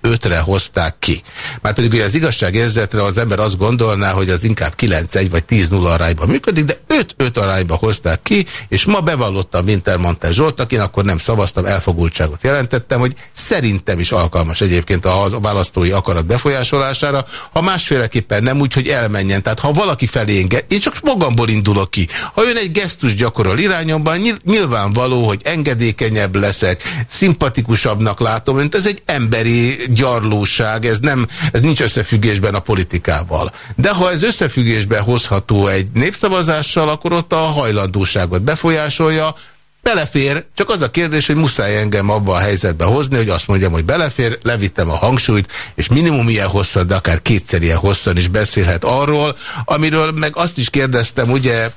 B: 5-5-re hozták ki. Már pedig ugye az igazságérzetre az ember azt gondolná, hogy az inkább 9-1 vagy 10-0 arányban működik, de 5-5 arányban hozták ki, és ma bevallottam Wintermantel Zsoltnak, én akkor nem szavaztam, elfogultságot jelentettem, hogy szerintem is alkalmas egyébként a választói akarat befolyásolására, ha másféleképpen nem úgy, hogy elmenjen. Tehát ha valaki felé én csak magamból indulok ki. Ha ön egy gesztus gyakorol irányomban, nyilvánvaló, hogy engedékenyebb leszek, szimpatikusabbnak látom önt, ez egy emberi gyarlóság, ez, nem, ez nincs összefüggésben a politikával. De ha ez összefüggésben hozható egy népszavazással, akkor ott a hajlandóságot befolyásolja, Belefér, csak az a kérdés, hogy muszáj engem abba a helyzetbe hozni, hogy azt mondjam, hogy belefér, levittem a hangsúlyt, és minimum ilyen hosszan, de akár kétszer ilyen hosszan is beszélhet arról, amiről meg azt is kérdeztem, ugye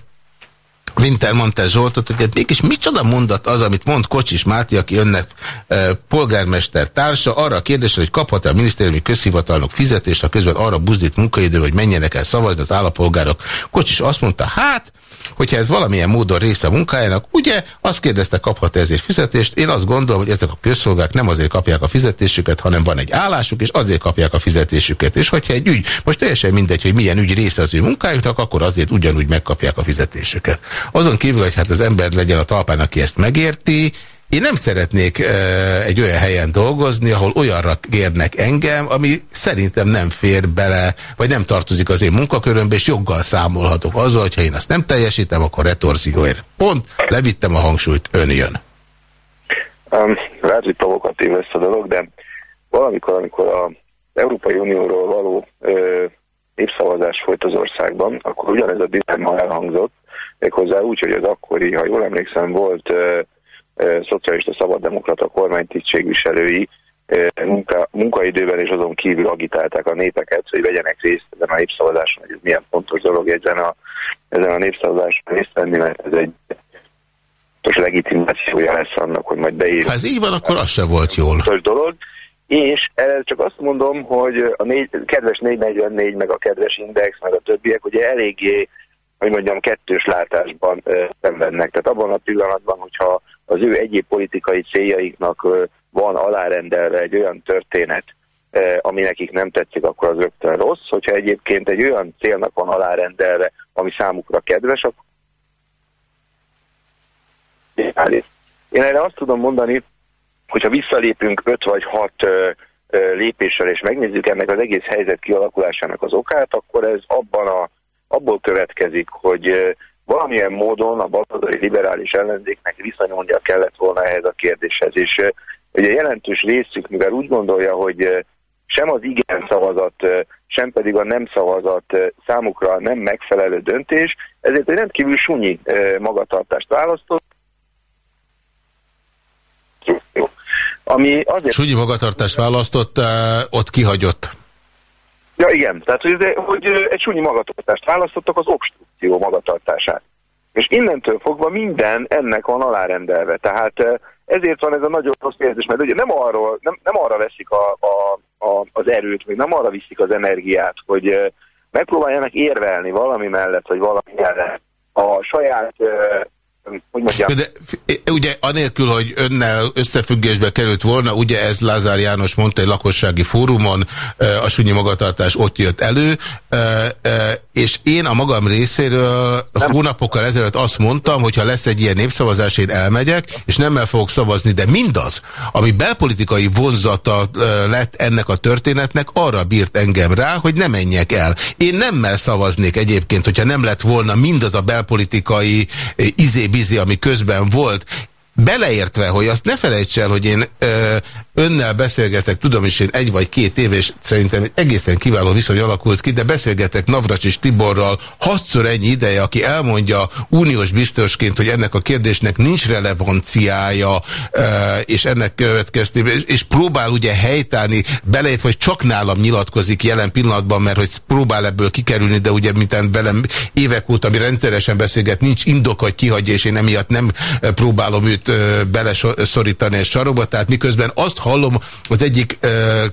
B: Winter mondta Zsoltot, hogy hát mégis micsoda mondat az, amit mond Kocsis Máté, aki önnek e, polgármester társa, arra a kérdésre, hogy kaphat-e a minisztériumi közhivatalnok fizetést, ha közben arra buzdít munkaidő, hogy menjenek el szavazni az állapolgárok. Kocsis azt mondta, hát hogyha ez valamilyen módon része a munkájának, ugye azt kérdezte, kaphat -e ezért fizetést. Én azt gondolom, hogy ezek a közszolgák nem azért kapják a fizetésüket, hanem van egy állásuk, és azért kapják a fizetésüket. És hogyha egy ügy, most teljesen mindegy, hogy milyen ügy része az ő munkájuknak, akkor azért ugyanúgy megkapják a fizetésüket. Azon kívül, hogy hát az ember legyen a talpán, aki ezt megérti, én nem szeretnék e, egy olyan helyen dolgozni, ahol olyanra kérnek engem, ami szerintem nem fér bele, vagy nem tartozik az én munkakörömbe, és joggal számolhatok azzal, hogyha én azt nem teljesítem, akkor retorzióért. Pont, levittem a hangsúlyt, ön jön.
E: Um, lehet, hogy provokatív lesz a dolog, de valamikor, amikor a Európai Unióról való ö, népszavazás folyt az országban, akkor ugyanez a dilemma elhangzott, méghozzá úgy, hogy az akkori, ha jól emlékszem, volt ö, szocialista szabaddemokrata kormánytisztségviselői munka, munkaidőben és azon kívül agitálták a népeket, hogy vegyenek részt ezen a népszavazáson, hogy ez milyen fontos dolog ezen a, ezen a népszavazáson részt venni, mert ez egy fontos legitimációja lesz annak, hogy majd beír.
B: Ha ez így van, akkor az se volt jól.
E: dolog. És csak azt mondom, hogy a négy, kedves 444, meg a kedves Index, meg a többiek ugye eléggé, hogy mondjam, kettős látásban szenvednek. Tehát abban a pillanatban, hogyha az ő egyéb politikai céljaiknak van alárendelve egy olyan történet, ami nekik nem tetszik, akkor az rögtön rossz. Hogyha egyébként egy olyan célnak van alárendelve, ami számukra kedves, akkor én erre azt tudom mondani, hogyha visszalépünk öt vagy hat lépéssel, és megnézzük ennek az egész helyzet kialakulásának az okát, akkor ez abban a, abból következik, hogy valamilyen módon a baloldali liberális ellenzéknek viszonyulnia kellett volna ehhez a kérdéshez. És ugye jelentős részük, mivel úgy gondolja, hogy sem az igen szavazat, sem pedig a nem szavazat számukra nem megfelelő döntés, ezért egy rendkívül sunyi magatartást választott. Ami azért...
B: Súnyi magatartást választott, ott kihagyott.
E: Ja igen, tehát hogy, hogy egy súnyi magatartást választottak, az obstrukció magatartását. És innentől fogva minden ennek van alárendelve. Tehát ezért van ez a nagyon rossz érzés, mert ugye nem, arról, nem, nem arra veszik a, a, a, az erőt, még nem arra viszik az energiát, hogy megpróbáljanak érvelni valami mellett, vagy valami ellen. A saját hogy.
B: De ugye anélkül, hogy önnel összefüggésbe került volna, ugye ez Lázár János mondta egy lakossági fórumon, a sunyi magatartás ott jött elő, és én a magam részéről nem. hónapokkal ezelőtt azt mondtam, hogy ha lesz egy ilyen népszavazás, én elmegyek, és nem el fogok szavazni, de mindaz, ami belpolitikai vonzata lett ennek a történetnek, arra bírt engem rá, hogy ne menjek el. Én nemmel szavaznék egyébként, hogyha nem lett volna mindaz a belpolitikai izé-bizi, ami közben volt, Beleértve, hogy azt ne felejts el, hogy én ö, önnel beszélgetek, tudom is én egy vagy két év, és szerintem egészen kiváló viszony alakult ki, de beszélgetek és Tiborral hatszor ennyi ideje, aki elmondja uniós biztosként, hogy ennek a kérdésnek nincs relevanciája, ö, és ennek következtében, és próbál ugye helytállni, beleértve, hogy csak nálam nyilatkozik jelen pillanatban, mert hogy próbál ebből kikerülni, de ugye mintán velem évek óta, ami rendszeresen beszélget, nincs indok, hogy kihagyja, és én emiatt nem próbálom őt őt beleszorítani egy sarokba, tehát miközben azt hallom az egyik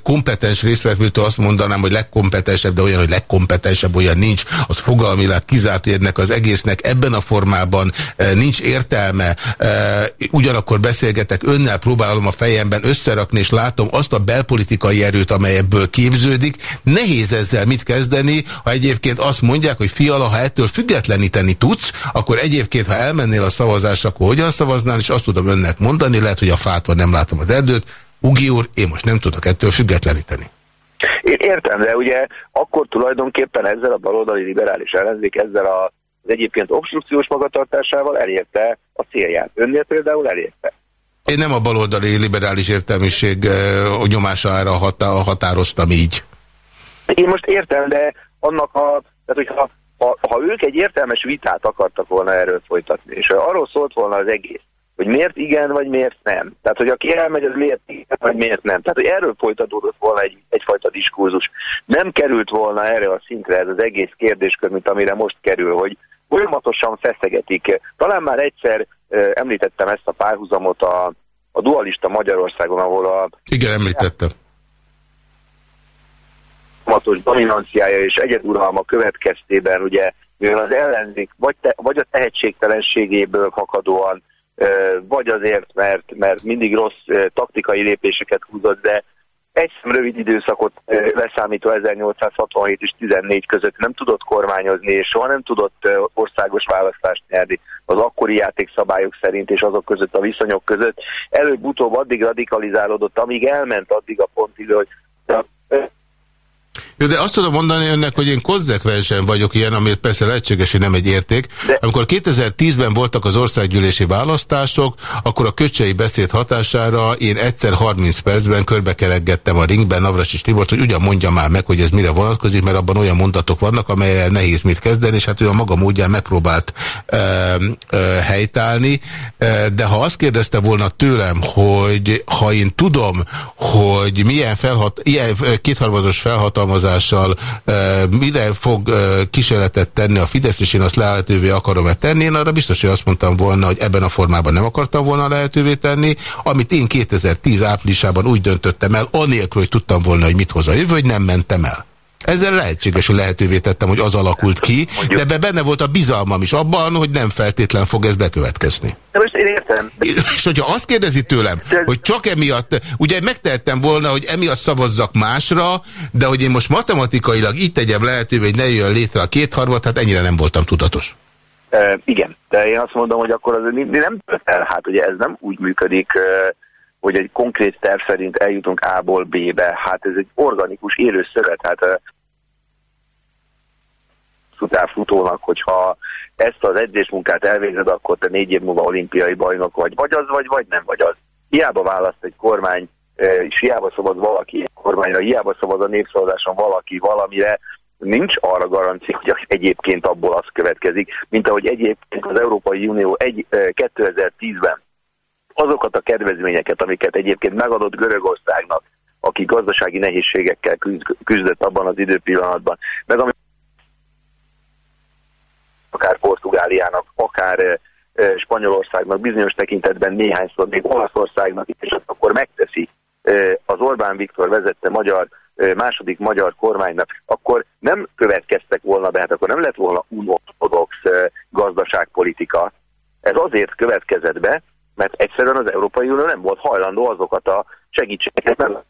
B: kompetens részvevőtől azt mondanám, hogy legkompetensebb, de olyan, hogy legkompetensebb olyan nincs, az fogalmilag kizárt, hogy ennek az egésznek ebben a formában nincs értelme, ugyanakkor beszélgetek önnel, próbálom a fejemben összerakni, és látom azt a belpolitikai erőt, amely ebből képződik. Nehéz ezzel mit kezdeni, ha egyébként azt mondják, hogy fiala, ha ettől függetleníteni tudsz, akkor egyébként, ha elmennél a szavazásra, akkor hogyan szavaznál, és azt tudom önnek mondani, lehet, hogy a fától nem látom az erdőt. Ugi úr, én most nem tudok ettől függetleníteni.
E: Én értem, de ugye akkor tulajdonképpen ezzel a baloldali liberális ellenzék, ezzel a, az egyébként obstrukciós magatartásával elérte a célját. Önnél például elérte.
B: Én nem a baloldali liberális értelmiség nyomására hatá határoztam így.
E: Én most értem, de annak a, tehát hogyha ha, ha ők egy értelmes vitát akartak volna erről folytatni, és arról szólt volna az egész, hogy miért igen, vagy miért nem. Tehát, hogy aki elmegy, az miért igen, vagy miért nem. Tehát, hogy erről folytatódott volna egy, egyfajta diskurzus. Nem került volna erre a szintre ez az egész kérdéskör, mint amire most kerül, hogy folyamatosan feszegetik. Talán már egyszer uh, említettem ezt a párhuzamot a, a dualista Magyarországon, ahol a...
B: Igen, említettem
E: folyamatos dominanciája és egyeduralma következtében ugye mivel az ellenzék vagy, te, vagy a tehetségtelenségéből fakadóan vagy azért, mert, mert mindig rossz taktikai lépéseket húzott, de egy rövid időszakot leszámítva 1867 és 14 között nem tudott kormányozni, és soha nem tudott országos választást nyerni az akkori játékszabályok szerint és azok között a viszonyok között. Előbb-utóbb addig radikalizálódott, amíg elment addig a pontig, hogy
B: Jó, de azt tudom mondani önnek, hogy én konzekvensen vagyok ilyen, amit persze lehetséges, hogy nem egy érték. De... Amikor 2010-ben voltak az országgyűlési választások, akkor a köcsei beszéd hatására én egyszer 30 percben körbekeregettem a ringben Navras Tibort, hogy ugyan mondja már meg, hogy ez mire vonatkozik, mert abban olyan mondatok vannak, amelyel nehéz mit kezdeni, és hát ő a maga módján megpróbált ö, ö, helytállni. De ha azt kérdezte volna tőlem, hogy ha én tudom, hogy milyen felhat, ilyen kétharmados felhatalmazás szavazással mire fog kísérletet tenni a Fidesz, és én azt lehetővé akarom-e tenni, én arra biztos, hogy azt mondtam volna, hogy ebben a formában nem akartam volna lehetővé tenni, amit én 2010 áprilisában úgy döntöttem el, anélkül, hogy tudtam volna, hogy mit hoz a jövő, hogy nem mentem el. Ezzel lehetséges, hogy lehetővé tettem, hogy az alakult ki, de be benne volt a bizalmam is abban, hogy nem feltétlen fog ez bekövetkezni.
E: De most én értem.
B: És hogyha azt kérdezi tőlem, hogy csak emiatt, ugye megtehettem volna, hogy emiatt szavazzak másra, de hogy én most matematikailag így tegyem lehetővé, hogy ne jöjjön létre a kétharmad, hát ennyire nem voltam tudatos.
E: E, igen, de én azt mondom, hogy akkor az nem tört el, hát ugye ez nem úgy működik, hogy egy konkrét terv szerint eljutunk A-ból B-be. Hát ez egy organikus élő szövet. Hát futárfutónak, hogyha ezt az edzésmunkát elvégzed, akkor te négy év múlva olimpiai bajnok vagy. Vagy az vagy, vagy nem vagy az. Hiába választ egy kormány, és hiába szabad valaki egy kormányra, hiába szabad a népszavazáson valaki valamire, nincs arra garancia, hogy egyébként abból az következik, mint ahogy egyébként az Európai Unió egy, 2010-ben azokat a kedvezményeket, amiket egyébként megadott Görögországnak, aki gazdasági nehézségekkel küzdött abban az időpillanatban, meg ami akár Portugáliának, akár Spanyolországnak, bizonyos tekintetben néhányszor még Olaszországnak és akkor megteszi az Orbán Viktor vezette magyar, második magyar kormánynak, akkor nem következtek volna be, hát akkor nem lett volna unortodox gazdaságpolitika. Ez azért következett be, mert egyszerűen az Európai Unió nem volt hajlandó azokat a segítségeket meg.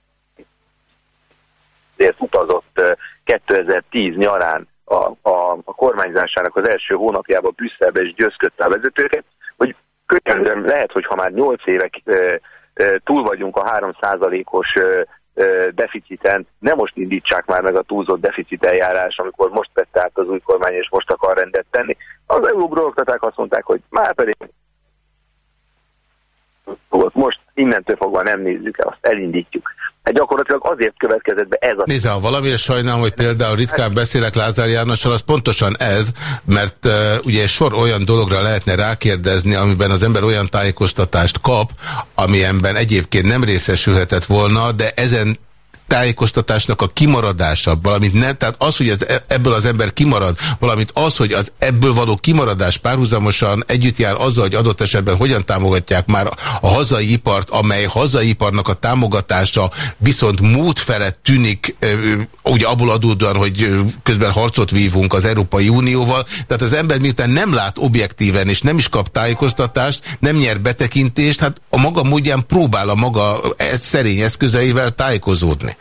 E: Ezért utazott 2010 nyarán a, a, a kormányzásának az első hónapjában Brüsszelbe és győzködte a vezetőket, hogy könyörűen lehet, hogy ha már 8 évek túl vagyunk a 3%-os e, deficiten, nem most indítsák már meg a túlzott deficit eljárás, amikor most vette át az új kormány, és most akar rendet tenni. Az EU bürokraták azt mondták, hogy már pedig most innentől fogva nem nézzük el, azt elindítjuk. Hát gyakorlatilag azért következett be ez a...
B: Nézze, ha valamire sajnálom, hogy például ritkán beszélek Lázár Jánossal, az pontosan ez, mert uh, ugye sor olyan dologra lehetne rákérdezni, amiben az ember olyan tájékoztatást kap, amilyenben egyébként nem részesülhetett volna, de ezen tájékoztatásnak a kimaradása, valamint nem, tehát az, hogy ez, ebből az ember kimarad, valamint az, hogy az ebből való kimaradás párhuzamosan együtt jár azzal, hogy adott esetben hogyan támogatják már a hazai ipart, amely hazai iparnak a támogatása viszont mód felett tűnik, ugye abból adódóan, hogy közben harcot vívunk az Európai Unióval, tehát az ember miután nem lát objektíven, és nem is kap tájékoztatást, nem nyer betekintést, hát a maga módján próbál a maga e, szerény eszközeivel tájékozódni.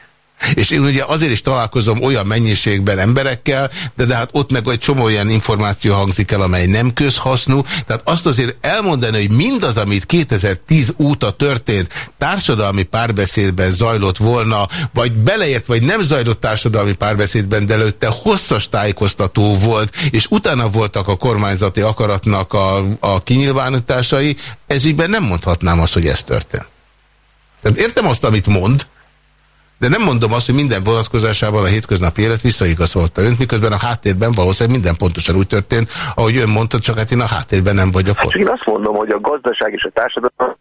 B: És én ugye azért is találkozom olyan mennyiségben emberekkel, de, de hát ott meg egy csomó olyan információ hangzik el, amely nem közhasznú. Tehát azt azért elmondani, hogy mindaz, amit 2010 óta történt, társadalmi párbeszédben zajlott volna, vagy beleért, vagy nem zajlott társadalmi párbeszédben, de előtte hosszas tájékoztató volt, és utána voltak a kormányzati akaratnak a, a kinyilvánításai, ezügyben nem mondhatnám azt, hogy ez történt. Tehát értem azt, amit mond, de nem mondom azt, hogy minden vonatkozásában a hétköznapi élet visszaigazolta önt, miközben a háttérben valószínűleg minden pontosan úgy történt, ahogy ön mondta, csak hát én a háttérben nem vagyok
E: hát
B: ott.
E: Én azt mondom, hogy a gazdaság és a társadalom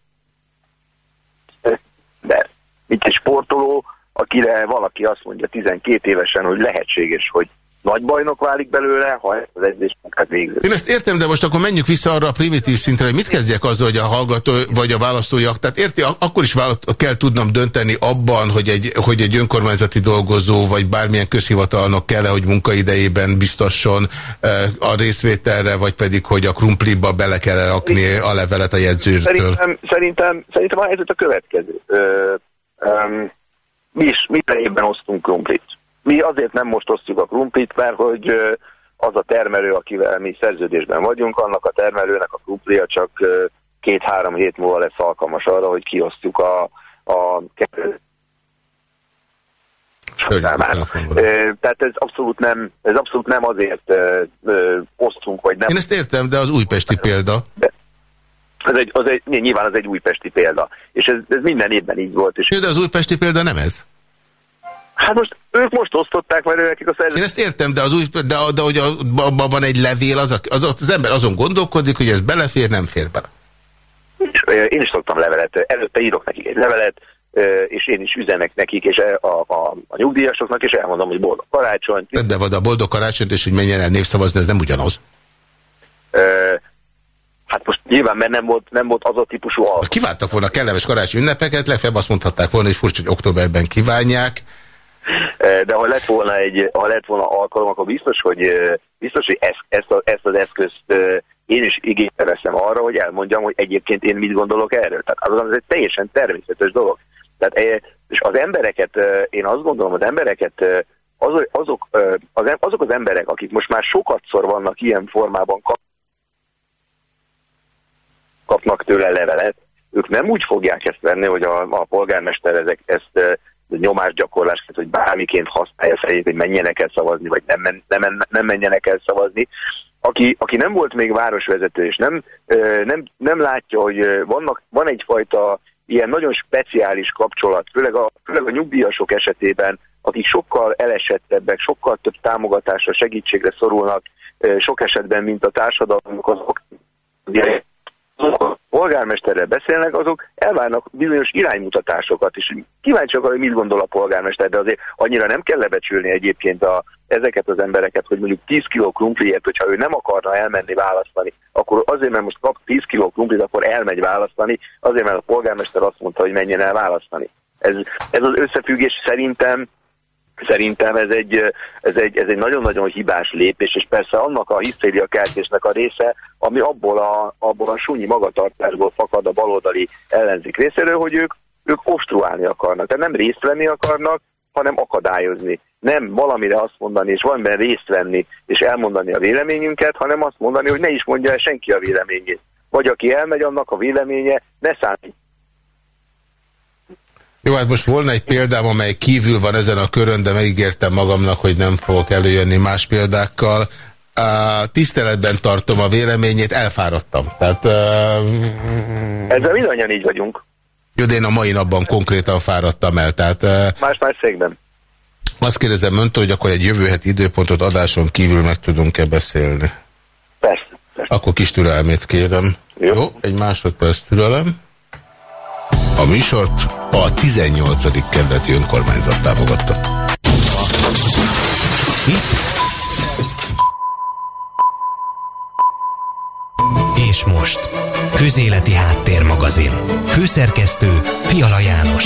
E: de mint egy sportoló, akire valaki azt mondja 12 évesen, hogy lehetséges, hogy nagy bajnok válik belőle, ha ezt az edzésmunkát végző.
B: Én ezt értem, de most akkor menjünk vissza arra a primitív szintre, hogy mit kezdjek azzal, hogy a hallgató vagy a választója, tehát érti, akkor is kell tudnom dönteni abban, hogy egy, hogy egy önkormányzati dolgozó, vagy bármilyen közhivatalnak kell -e, hogy munkaidejében biztosson e, a részvételre, vagy pedig, hogy a krumpliba bele kell -e rakni a levelet a jegyzőtől.
E: Szerintem, szerintem, szerintem a helyzet a következő. Ö, ö, mi is, mi évben osztunk krumplit mi azért nem most osztjuk a krumplit, mert hogy az a termelő, akivel mi szerződésben vagyunk, annak a termelőnek a krumplia csak két-három hét múlva lesz alkalmas arra, hogy kiosztjuk a, a Tehát ez abszolút nem, ez abszolút nem azért osztunk, vagy nem.
B: Én ezt értem, de az újpesti példa. De
E: ez egy, az egy, nyilván az egy újpesti példa. És ez, ez minden évben így volt. És...
B: De az újpesti példa nem ez?
E: Hát most ők most osztották meg nekik a szerződést.
B: Én ezt értem, de, az új, de, de hogy abban van egy levél, az, az, az ember azon gondolkodik, hogy ez belefér, nem fér bele.
E: Én is szoktam levelet, előtte írok nekik egy levelet, és én is üzenek nekik, és a, a, a nyugdíjasoknak, és elmondom, hogy boldog karácsony.
B: De van a boldog karácsonyt, és hogy menjen el népszavazni, ez nem ugyanaz.
E: Hát most nyilván, mert nem volt, nem volt az a típusú
B: alkalom. Kiváltak volna kellemes karácsony ünnepeket, legfeljebb azt mondhatták volna, hogy furcsa, hogy októberben kívánják.
E: De ha lett volna, egy, ha lett volna alkalom, akkor biztos, hogy, biztos, hogy ezt, ezt, a, ezt az eszközt én is igénybe veszem arra, hogy elmondjam, hogy egyébként én mit gondolok erről. Tehát az, az egy teljesen természetes dolog. Tehát, és az embereket, én azt gondolom, az embereket azok, azok, az, azok az emberek, akik most már sokatszor vannak ilyen formában kapnak tőle levelet, ők nem úgy fogják ezt venni, hogy a, a polgármester ezek, ezt nyomásgyakorlásként, hogy bármiként használja fejét, hogy menjenek el szavazni, vagy nem, nem, nem menjenek el szavazni. Aki, aki nem volt még városvezető, és nem, nem, nem látja, hogy vannak, van egyfajta ilyen nagyon speciális kapcsolat, főleg a, főleg a nyugdíjasok esetében, akik sokkal elesettebbek, sokkal több támogatásra, segítségre szorulnak sok esetben, mint a társadalmak, azok polgármesterrel beszélnek, azok elvárnak bizonyos iránymutatásokat, és kíváncsiak, hogy mit gondol a polgármester, de azért annyira nem kell lebecsülni egyébként a, ezeket az embereket, hogy mondjuk 10 kg krumpliért, hogyha ő nem akarna elmenni választani, akkor azért, mert most kap 10 kg krumplit, akkor elmegy választani, azért, mert a polgármester azt mondta, hogy menjen el választani. Ez, ez az összefüggés szerintem Szerintem ez egy, ez egy, ez egy nagyon-nagyon hibás lépés, és persze annak a hisztériakeltésnek a része, ami abból a, abból a sunyi magatartásból fakad a baloldali ellenzék részéről, hogy ők, ők obstruálni akarnak. Tehát nem részt venni akarnak, hanem akadályozni. Nem valamire azt mondani, és valamiben részt venni, és elmondani a véleményünket, hanem azt mondani, hogy ne is mondja el senki a véleményét. Vagy aki elmegy, annak a véleménye ne számít
B: jó, hát most volna egy példám, amely kívül van ezen a körön, de megígértem magamnak, hogy nem fogok előjönni más példákkal. Uh, tiszteletben tartom a véleményét, elfáradtam. Tehát, uh,
E: Ezzel mindannyian így vagyunk.
B: Jó, de én a mai napban konkrétan fáradtam el. Tehát, uh,
E: Más-más székben.
B: Azt kérdezem öntől, hogy akkor egy jövő heti időpontot adáson kívül meg tudunk-e beszélni?
E: Persze, persze.
B: Akkor kis türelmét kérem. Jó, Jó egy másodperc türelem. A műsort a 18. kerületi önkormányzat támogatta.
A: És most, Közéleti Háttérmagazin. Főszerkesztő Fiala János.